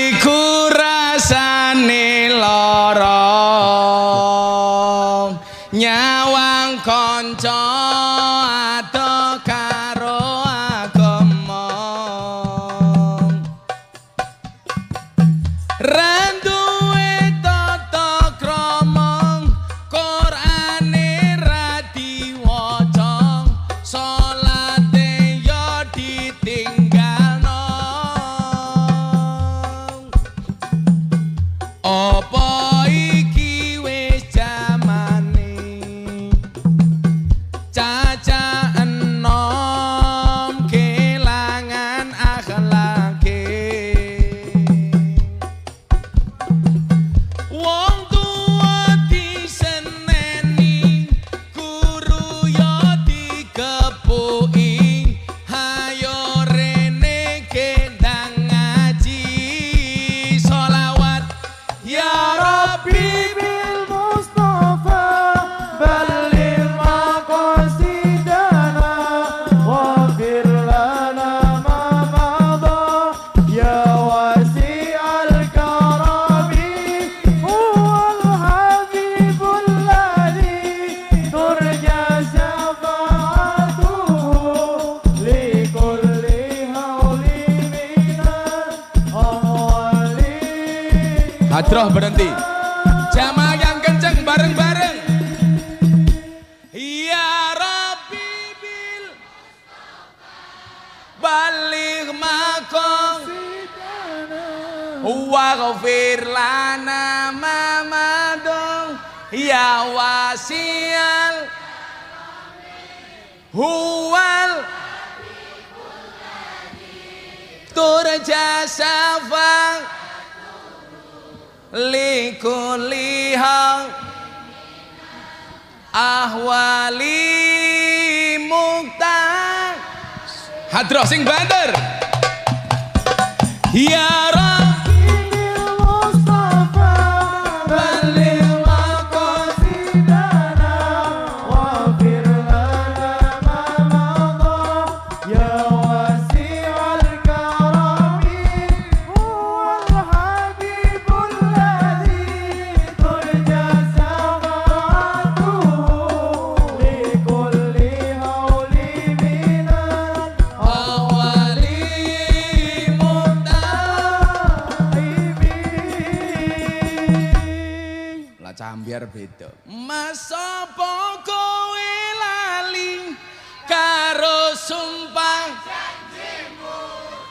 sumpah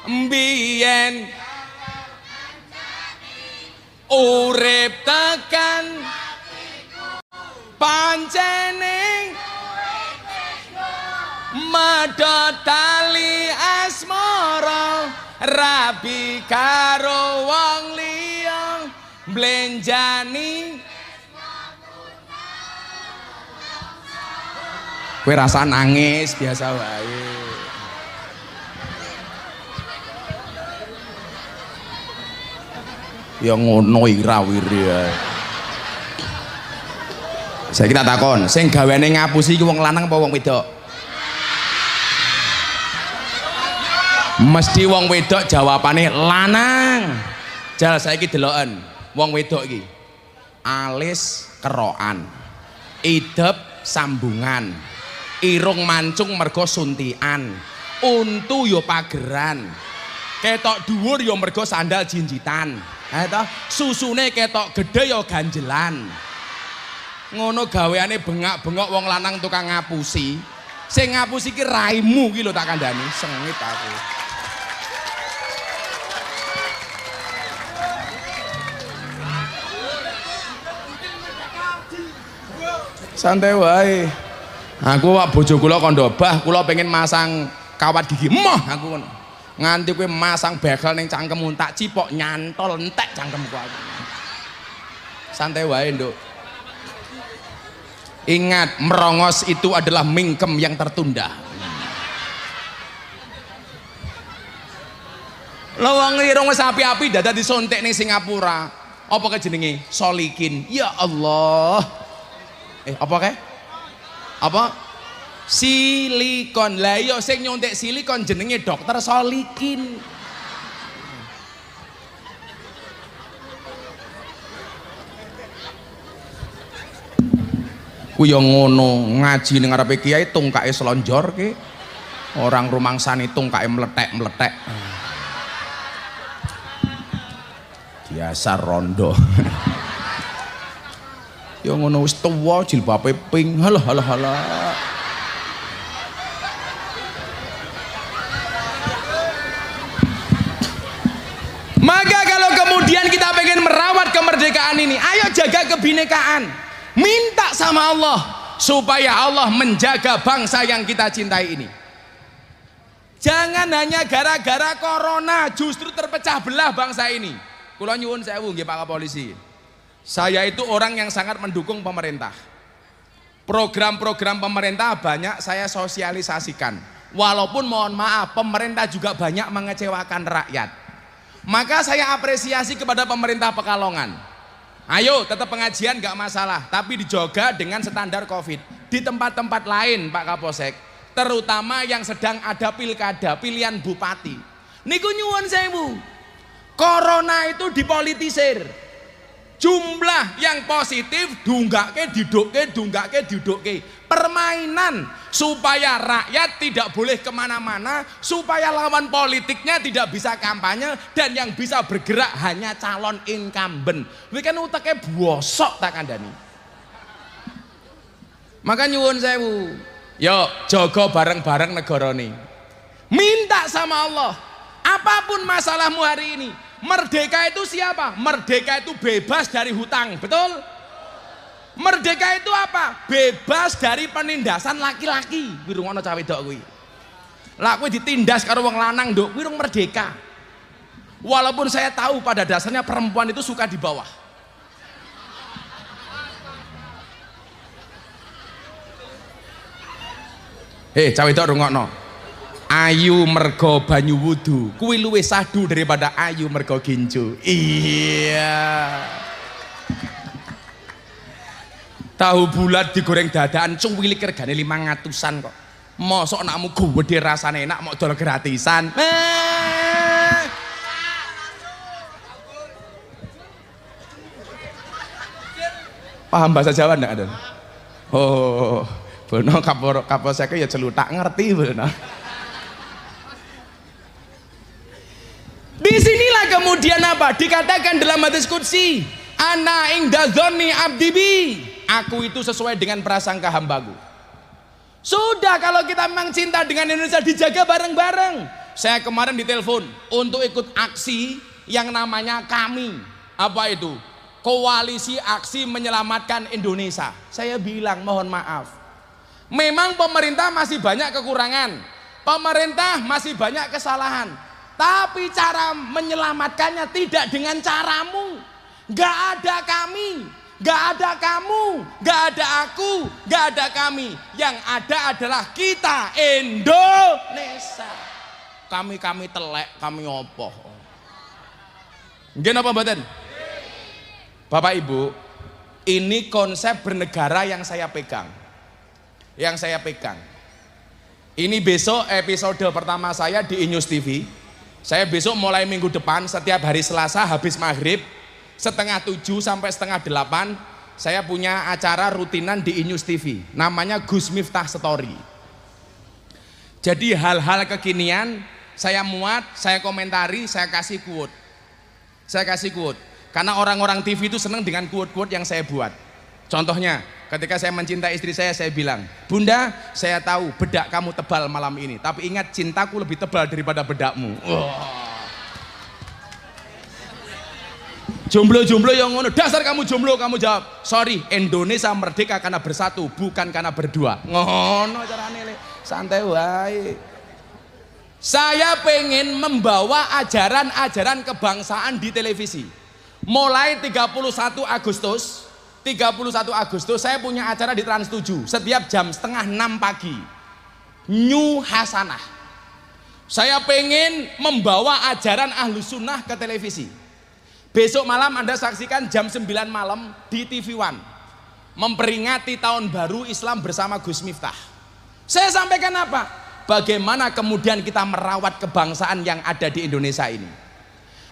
mbiyen urip tekan pancene madha tali asmara rabi karo wong liya Blenjani Kowe rasa nangis biasa wae. Ya ngono irawiri ya. Saya kita takon, sing gaweane ngapusi iki wong lanang apa wong wedok? Mesti wong wedok jawabane lanang. Jal saiki deloken wong wedok iki. Alis kerokan. Idep sambungan. Irung mancung mergo suntian. Untu yo pageran. Ketok dhuwur yo mergo sandal jinjitan. Ha susune ketok gedhe yo ganjelan. Ngono gaweane bengak-bengok wong lanang tukang ngapusi. Sing ngapusi ki raimu ki lho tak kandhani, sengit aku. Santai wae. Aku wak bojo kula kandha bah, kula pengen masang kawat gigi. Moh aku ngono. Nganti kowe masang bekel ning cangkemmu tak cipok nyantol entek cangkemku aku. Santai wae, Nduk. Ingat, merongos itu adalah mingkem yang tertunda. Lawang irung wis api-api dadak disontek ning Singapura. Apa ke jenenge? Solikin. Ya Allah. Eh, apa kae? Apa? Silikon. Lah iya sing nyontek silikon jenenge dokter Solikin. Ku yo ngono, ngaji ning ngarepe kiai tungkake selonjor ke. Orang rumangsani tungkake meletek-meletek. Biasa rondo. ya ngono wis tuwa jilbabe pink. Halah halah halah. Maka kalau kemudian kita pengen merawat kemerdekaan ini, ayo jaga kebinekaan. Minta sama Allah supaya Allah menjaga bangsa yang kita cintai ini. Jangan hanya gara-gara corona justru terpecah belah bangsa ini. Kula nyuwun sewu nggih Pak Polisi. Saya itu orang yang sangat mendukung pemerintah. Program-program pemerintah banyak saya sosialisasikan. Walaupun mohon maaf, pemerintah juga banyak mengecewakan rakyat. Maka saya apresiasi kepada pemerintah Pekalongan. Ayo tetap pengajian gak masalah, tapi dijaga dengan standar COVID. Di tempat-tempat lain Pak Kapolsek, terutama yang sedang ada pilkada, pilihan bupati. Niku nyuwun sewu. Corona itu dipolitisir. Jumlah yang positif dunggake didukke dunggake didukke. Permainan supaya rakyat tidak boleh ke mana-mana, supaya lawan politiknya tidak bisa kampanye dan yang bisa bergerak hanya calon incumbent. Kuwi kan uteknya bosok tak kandani. Maka nyuwun sewu. Yo jaga bareng-bareng negara ini. Minta sama Allah. Apa pun masalahmu hari ini, Merdeka itu siapa? Merdeka itu bebas dari hutang, betul? Merdeka itu apa? Bebas dari penindasan laki-laki. Wirungono cawe dok kuwi. Lah kuwi ditindas karo wong lanang, Nduk. Kuwi merdeka. Walaupun saya tahu pada dasarnya perempuan itu suka di bawah. Hei, cawe dok rungokno. Ayu mergo banyu wudu kuwi luwih sadu daripada ayu mergo ginju iya. Tahu bulat digoreng dadaan cuwilik regane lima ngatusan kok. Mosok nakmu gede rasane enak mau dol gratisan. Eh. paham bahasa Jawa enggak ada oh bener kapor kapor saya ya celutak ngerti bener Di sinilah kemudian apa? Dikatakan dalam hadis kudsi, Ana ingda dzonni abdibi. Aku itu sesuai dengan prasangka hambaku. Sudah kalau kita memang cinta dengan Indonesia dijaga bareng-bareng. Saya kemarin ditelepon untuk ikut aksi yang namanya kami. Apa itu? Koalisi Aksi Menyelamatkan Indonesia. Saya bilang mohon maaf. Memang pemerintah masih banyak kekurangan. Pemerintah masih banyak kesalahan. Tapi cara menyelamatkannya tidak dengan caramu. Nggak ada kami, nggak ada kamu, nggak ada aku, nggak ada kami. Yang ada adalah kita Indonesia. Kami kami telek, kami opo. Napa mboten? Bapak Ibu, ini konsep bernegara yang saya pegang. Yang saya pegang. Ini besok episode pertama saya di Inews TV. Saya besok mulai minggu depan setiap hari Selasa habis maghrib setengah tujuh sampai setengah delapan saya punya acara rutinan di Inews TV. Namanya Gus Miftah Story. Jadi hal-hal kekinian saya muat, saya komentari, saya kasih quote. Saya kasih quote. Karena orang-orang TV itu senang dengan quote-quote yang saya buat. Contohnya, ketika saya mencintai istri saya, saya bilang, Bunda, saya tahu bedak kamu tebal malam ini. Tapi ingat, cintaku lebih tebal daripada bedakmu. Wah. Jomblo-jomblo yang ngono, dasar kamu jomblo, kamu jawab, sorry, Indonesia merdeka karena bersatu, bukan karena berdua. Ngono carane santai wae. Saya pengen membawa ajaran-ajaran kebangsaan di televisi. Mulai 31 Agustus, 31 Agustus saya punya acara di Trans 7 setiap jam setengah 6 pagi. New Hasanah. Saya pengen membawa ajaran ahlu sunnah ke televisi. Besok malam Anda saksikan jam 9 malam di TV One. Memperingati tahun baru Islam bersama Gus Miftah. Saya sampaikan apa? Bagaimana kemudian kita merawat kebangsaan yang ada di Indonesia ini.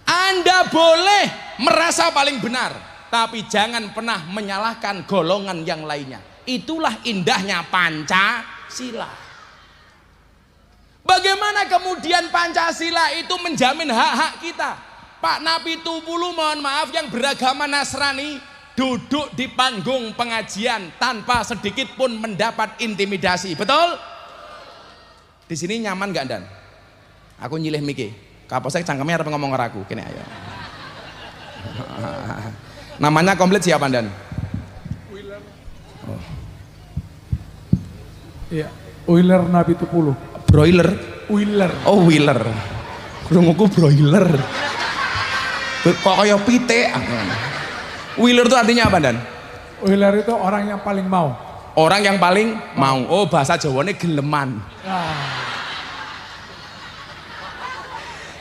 Anda boleh merasa paling benar, tapi jangan pernah menyalahkan golongan yang lainnya. Itulah indahnya Pancasila. Bagaimana kemudian Pancasila itu menjamin hak-hak kita? Pak Napi Tupulu mohon maaf yang beragama Nasrani duduk di panggung pengajian tanpa sedikit pun mendapat intimidasi. Betul? Di sini nyaman gak Dan? Aku nyilih Miki. Saya cangkemnya harus ngomong ngeraku. Kini ayo. Namanya komplit siapa Dan? Iya. Wheeler Nabi Tupulu. Broiler. Wheeler. Oh Wheeler. Krunguku broiler. Kok kayak pite. Wheeler itu artinya apa Dan? Wheeler itu orang yang paling mau. Orang yang paling mau. Oh bahasa Jawanya geleman. Nah,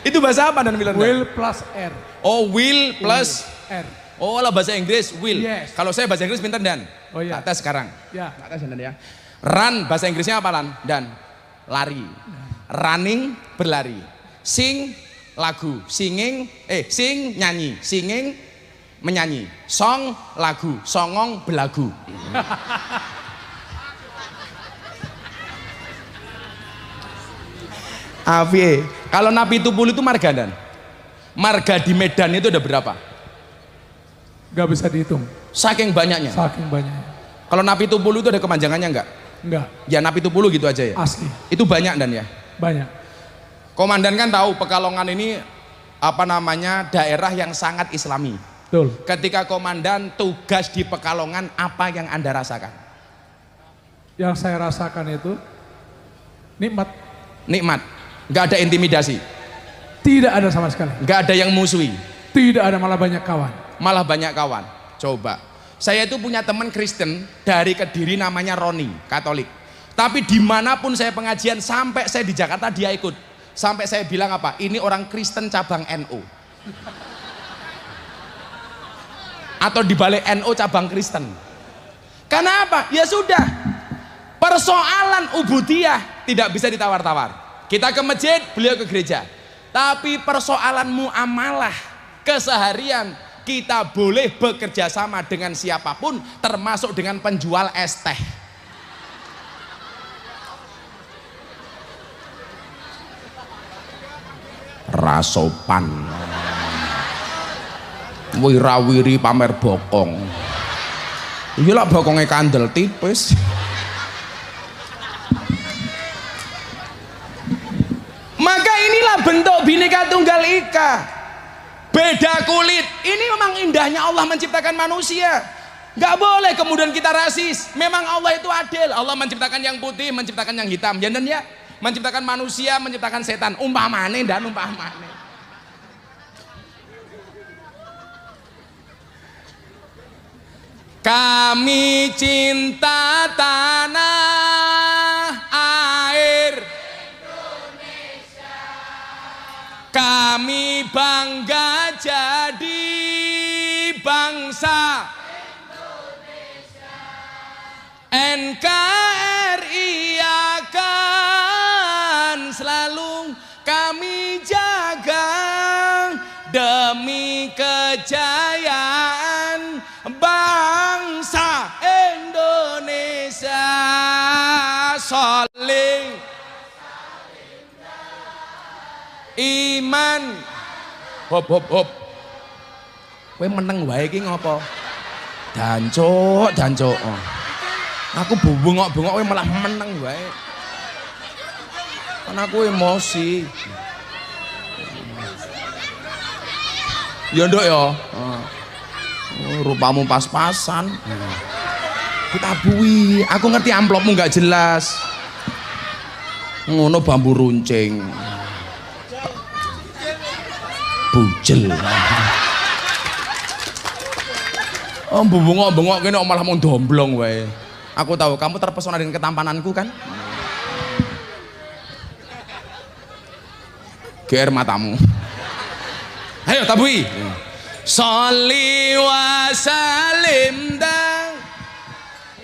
Itu bahasa apa Dan Wheeler? Will plus R. Oh will plus. R. Oh lah bahasa Inggris will. Yes. Kalau saya bahasa Inggris pinter Dan. Oh, iya. Tak tes sekarang. Ya. Tak tes Dan ya. Run bahasa Inggrisnya apa Lan? Dan lari. Running berlari. Sing lagu. Singing eh sing nyanyi. Singing menyanyi. Song lagu. Songong belagu. Avi, kalau Napi Tupul itu marga dan marga di Medan itu ada berapa? Gak bisa dihitung. Saking banyaknya. Saking banyaknya. Kalau Napi Tupulu itu ada kemanjangannya enggak? Enggak. Ya Napi Tupulu gitu aja ya. Asli. Itu banyak dan ya. Banyak. Komandan kan tahu Pekalongan ini apa namanya daerah yang sangat islami. Betul. Ketika komandan tugas di Pekalongan apa yang Anda rasakan? Yang saya rasakan itu nikmat. Nikmat. Enggak ada intimidasi. Tidak ada sama sekali. Enggak ada yang musuhi. Tidak ada malah banyak kawan. Malah banyak kawan. Coba. Saya itu punya teman Kristen dari Kediri namanya Roni, Katolik. Tapi di mana pun saya pengajian sampai saya di Jakarta dia ikut. Sampai saya bilang apa? Ini orang Kristen cabang NU. Atau di balik NU cabang Kristen. Karena apa? Ya sudah. Persoalan ubudiyah tidak bisa ditawar-tawar. Kita ke masjid, beliau ke gereja. Tapi persoalan muamalah keseharian kita boleh bekerja sama dengan siapa pun termasuk dengan penjual es teh. Rasopan. Wirawiri pamer bokong. Iya lah bokongnya kandel tipis. Maka inilah bentuk bineka tunggal ika. Beda kulit. Ini memang indahnya Allah menciptakan manusia. Gak boleh kemudian kita rasis. Memang Allah itu adil. Allah menciptakan yang putih, menciptakan yang hitam. Ya dan ya. Menciptakan manusia, menciptakan setan. Umpamane dan umpamane. Kami cinta tanah Kami bangga jadi bangsa NKRI akan selalu kami jaga demi kejayaan bangsa Indonesia. Saling iman. Hop hop hop. Kowe meneng wae iki ngopo? Dancuk dancuk. Oh. aku bengok-bengok kowe malah meneng wae. Kan aku emosi. Ya nduk ya. Oh, rupamu pas-pasan. Kita bui aku ngerti amplopmu nggak jelas. Ngono bambu runcing bujel Oh, bengok-bengok kok malah mau domblong wae. Aku tahu kamu terpesona dengan ketampananku kan? GR matamu. Ayo tabui. Sholli wa salim dan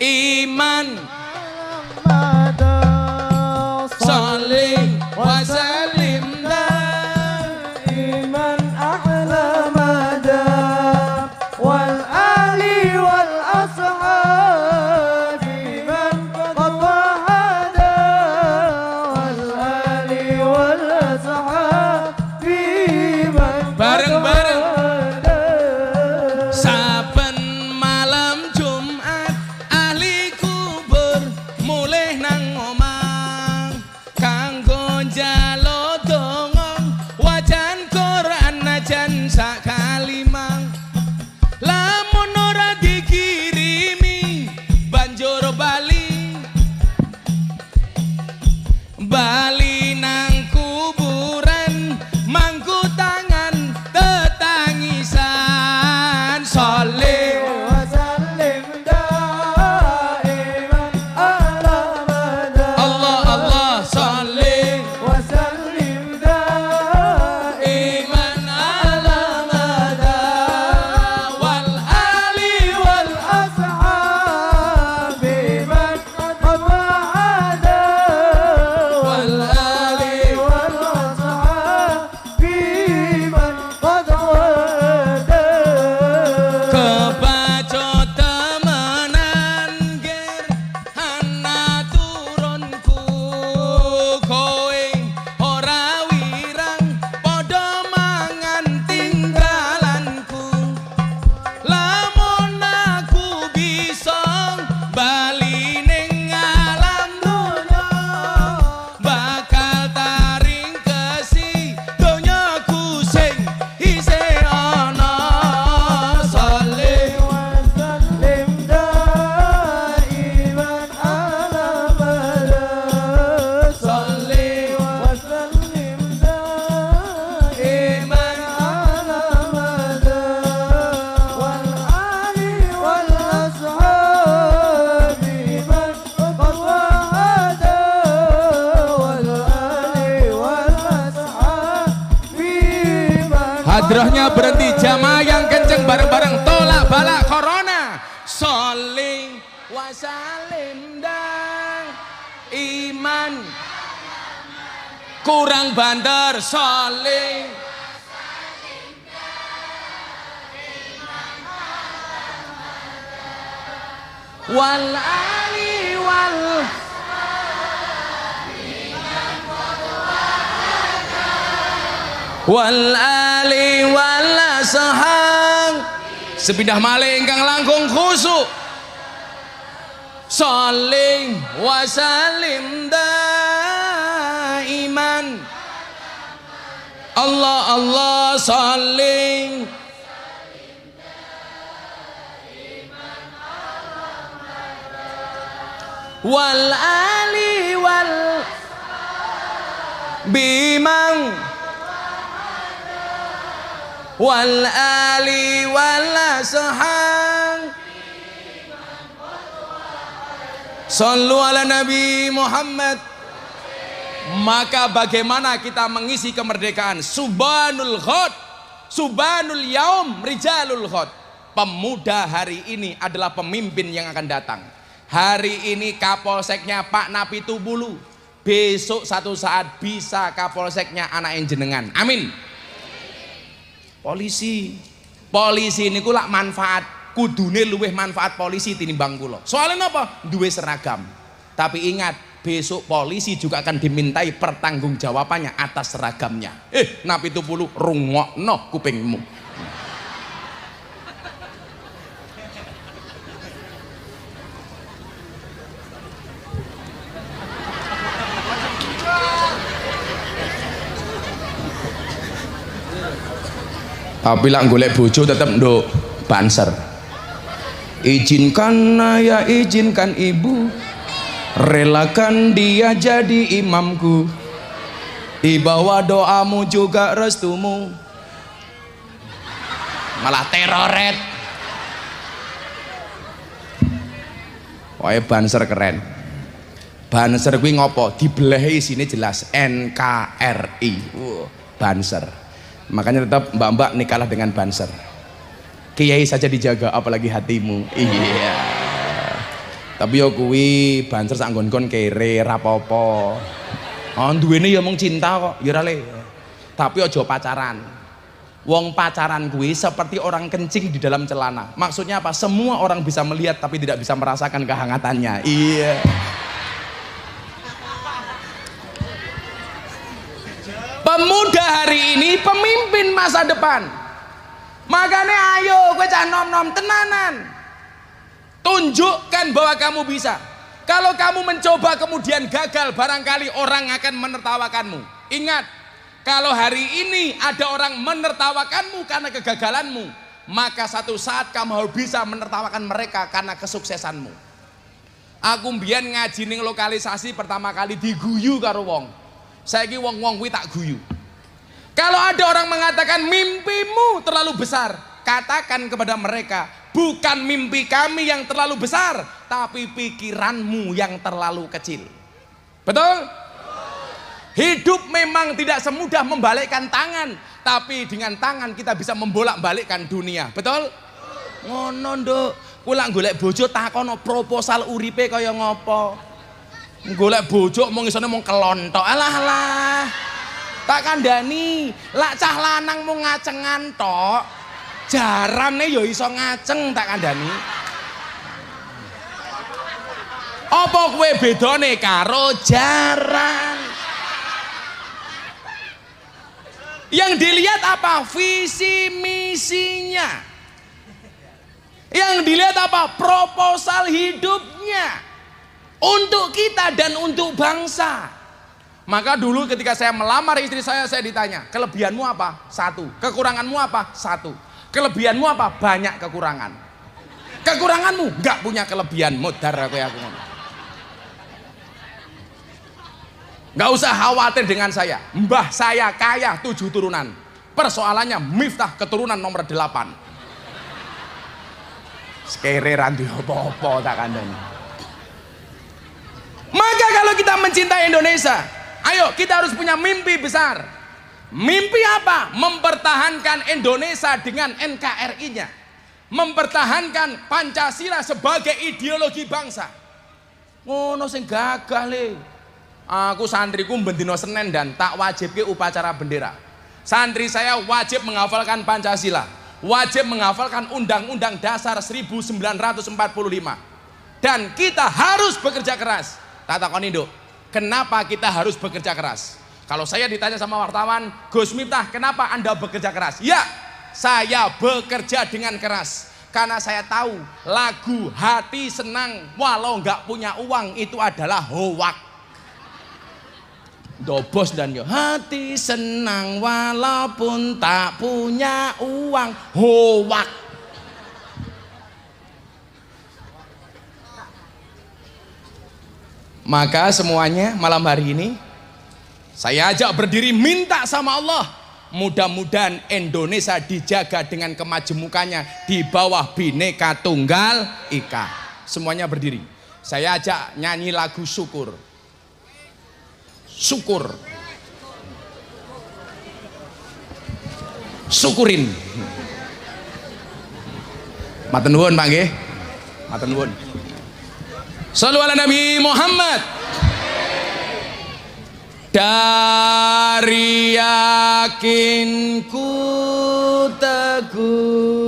iman sepindah malih ingkang langkung khusuk. Saling wasalim daiman. Allah Allah saling. Wal ali wal bimang wal ali wal sahang Sallu ala Nabi Muhammad. Maka bagaimana kita mengisi kemerdekaan? Subhanul Ghad. Subhanul Yaum Rijalul Ghad. Pemuda hari ini adalah pemimpin yang akan datang. Hari ini kapolseknya Pak Napi Tubulu. Besok satu saat bisa kapolseknya anak jenengan. Amin. Polisi. Polisi ini kulak manfaat. Kudune luweh manfaat polisi tinimbang kula. Soalnya apa? Duwe seragam. Tapi ingat, besok polisi juga akan dimintai pertanggungjawabannya atas seragamnya. Eh, napi tubulu rungokno kupingmu. Tapi lah golek bojo tetep nduk banser. Izinkan ayah, izinkan ibu, relakan dia jadi imamku. Di bawah doamu juga restumu. Malah teroret. Pokoknya banser keren. Banser kuwi ngopo? Dibelehi sini jelas NKRI. Wow, banser. Makanya tetap mbak-mbak nikahlah dengan banser. Kiai saja dijaga apalagi hatimu. Iya. Tapi yo kuwi banser sak nggon-nggon kere rapopo. Oh duwene ya mung cinta kok, ya ora le. Tapi aja pacaran. Wong pacaran kuwi seperti orang kencing di dalam celana. Maksudnya apa? Semua orang bisa melihat tapi tidak bisa merasakan kehangatannya. Iya. Pemuda hari ini pemimpin masa depan. Makanya ayo gue cah nom nom tenanan. Tunjukkan bahwa kamu bisa. Kalau kamu mencoba kemudian gagal, barangkali orang akan menertawakanmu. Ingat, kalau hari ini ada orang menertawakanmu karena kegagalanmu, maka satu saat kamu harus bisa menertawakan mereka karena kesuksesanmu. Aku mbiyen ngaji ning lokalisasi pertama kali diguyu karo wong. Saiki wong-wong kuwi tak guyu. Kalau ada orang mengatakan mimpimu terlalu besar, katakan kepada mereka, bukan mimpi kami yang terlalu besar, tapi pikiranmu yang terlalu kecil. Betul? Hidup memang tidak semudah membalikkan tangan, tapi dengan tangan kita bisa membolak-balikkan dunia. Betul? Ngono, Nduk. Kula golek bojo takono proposal uripe kaya ngopo. Golek bojo mung isone mung kelontok. Alah alah. Tak kandhani, lak cah lanang mung ngacengan tok. Jarane ya iso ngaceng tak kandhani. Apa kowe bedane karo jaran? Yang dilihat apa? Visi misinya. Yang dilihat apa? Proposal hidupnya. Untuk kita dan untuk bangsa. Maka dulu ketika saya melamar istri saya, saya ditanya, kelebihanmu apa? Satu. Kekuranganmu apa? Satu. Kelebihanmu apa? Banyak kekurangan. Kekuranganmu? Enggak punya kelebihan. Modar aku ya. Enggak usah khawatir dengan saya. Mbah saya kaya tujuh turunan. Persoalannya miftah keturunan nomor delapan. Sekere randu apa-apa tak kandani. Maka kalau kita mencintai Indonesia, ayo kita harus punya mimpi besar. Mimpi apa? Mempertahankan Indonesia dengan NKRI-nya. Mempertahankan Pancasila sebagai ideologi bangsa. Ngono sing gagah le. Aku santriku bendino Senin dan tak wajib ke upacara bendera. Santri saya wajib menghafalkan Pancasila. Wajib menghafalkan Undang-Undang Dasar 1945. Dan kita harus bekerja keras. Tata Konindo, kenapa kita harus bekerja keras? Kalau saya ditanya sama wartawan, Gus Miftah, kenapa Anda bekerja keras? Ya, saya bekerja dengan keras. Karena saya tahu lagu hati senang walau nggak punya uang itu adalah hoak. Dobos dan yo hati senang walaupun tak punya uang hoak. Maka semuanya malam hari ini saya ajak berdiri minta sama Allah mudah-mudahan Indonesia dijaga dengan kemajemukannya di bawah bineka tunggal ika. Semuanya berdiri. Saya ajak nyanyi lagu syukur. Syukur. Syukurin. Maten nuwun, Pak. Sallu ala Nabi Muhammad. Dari yakinku teguh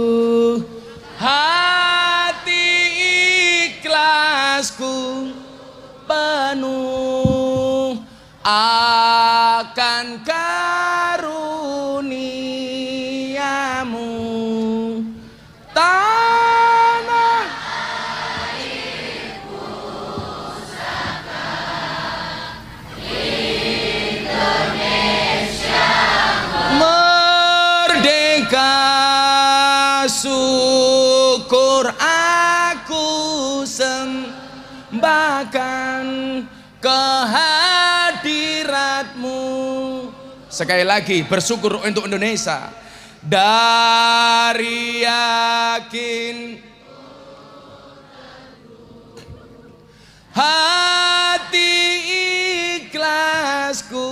sekali lagi bersyukur untuk Indonesia. Dari yakin. Hati ikhlasku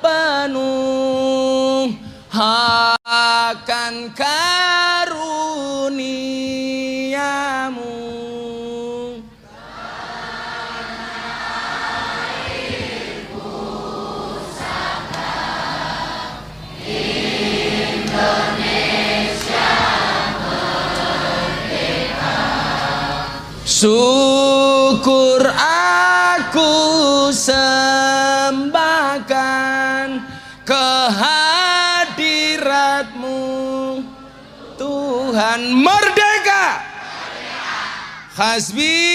penuh. Akan karuniamu Syukur aku sembahkan kehadiratmu Tuhan. Merdeka! Hasbi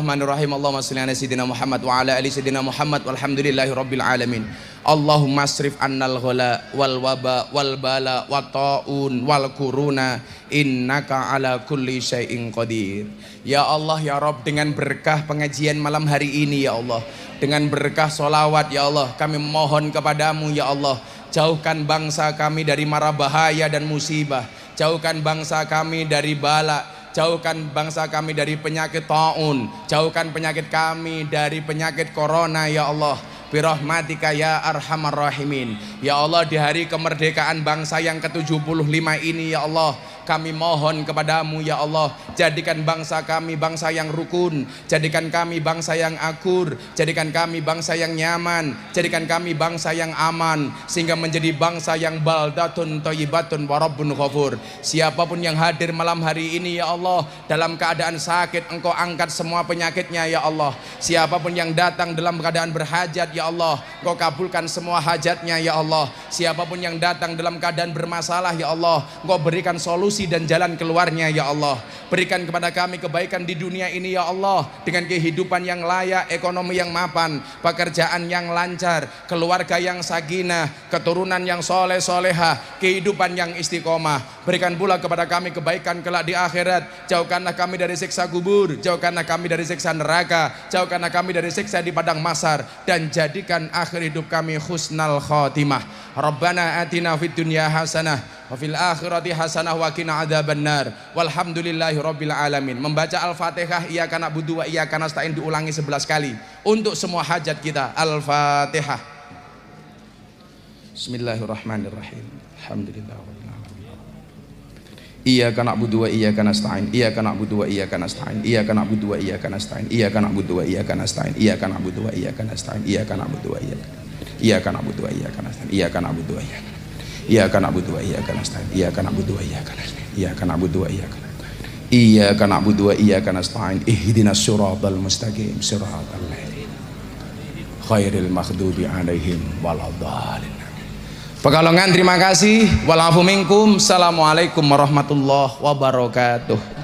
Bismillahirrahmanirrahim. Allahumma salli ala sayyidina Muhammad wa ala ali sayyidina Muhammad. Walhamdulillahi rabbil alamin. Allahumma asrif annal ghala wal waba wal bala wa ta'un wal kuruna innaka ala kulli syai'in qadir. Ya Allah ya Rabb dengan berkah pengajian malam hari ini ya Allah. Dengan berkah solawat ya Allah kami mohon kepadamu ya Allah. Jauhkan bangsa kami dari mara bahaya dan musibah. Jauhkan bangsa kami dari bala jauhkan bangsa kami dari penyakit taun. Jauhkan penyakit kami dari penyakit corona ya Allah birahmatika ya arhamar rahimin. Ya Allah di hari kemerdekaan bangsa yang ke-75 ini ya Allah kami mohon kepadamu ya Allah jadikan bangsa kami bangsa yang rukun jadikan kami bangsa yang akur jadikan kami bangsa yang nyaman jadikan kami bangsa yang aman sehingga menjadi bangsa yang baldatun toyibatun warabbun ghafur. Siapa pun yang hadir malam hari ini ya Allah dalam keadaan sakit engkau angkat semua penyakitnya ya Allah. Siapa pun yang datang dalam keadaan berhajat ya Allah engkau kabulkan semua hajatnya ya Allah siapa pun yang datang dalam keadaan bermasalah ya Allah engkau berikan solusi dan jalan keluarnya ya Allah berikan kepada kami kebaikan di dunia ini ya Allah dengan kehidupan yang layak, ekonomi yang mapan, pekerjaan yang lancar, keluarga yang sakinah, keturunan yang soleh soleha, kehidupan yang istiqomah. Berikan pula kepada kami kebaikan kelak di akhirat. Jauhkanlah kami dari siksa kubur, jauhkanlah kami dari siksa neraka, jauhkanlah kami dari siksa di padang masar dan jadikan akhir hidup kami husnal khotimah. Rabbana atina fid dunya hasanah wa fil akhirati hasanah wa qina adzabannar. Walhamdulillahi rabbil alamin. Membaca Al-Fatihah iyyaka na'budu wa iyyaka nasta'in diulangi 11 kali untuk semua hajat kita. Al-Fatihah. Bismillahirrahmanirrahim. Alhamdulillah. Iyyaka na'budu wa iyyaka nasta'in. Iyyaka na'budu wa iyyaka nasta'in. Iyyaka na'budu wa iyyaka nasta'in. Iyyaka na'budu wa iyyaka nasta'in. Iyyaka na'budu wa iyyaka nasta'in. Iyyaka na'budu wa iyyaka Iyyaka na'budu wa iyyaka nasta'in. Iyyaka na'budu wa iyyaka Iyyaka na'budu wa iyyaka nasta'in. Iyyaka na'budu wa iyyaka nasta'in. Iyyaka na'budu wa iyyaka nasta'in. Iyyaka na'budu wa iyyaka nasta'in. Ihdinas siratal mustaqim. Siratal ladzina khairil maghdubi alaihim waladdallin. Pekalongan terima kasih. Walafu minkum. Assalamualaikum warahmatullahi wabarakatuh.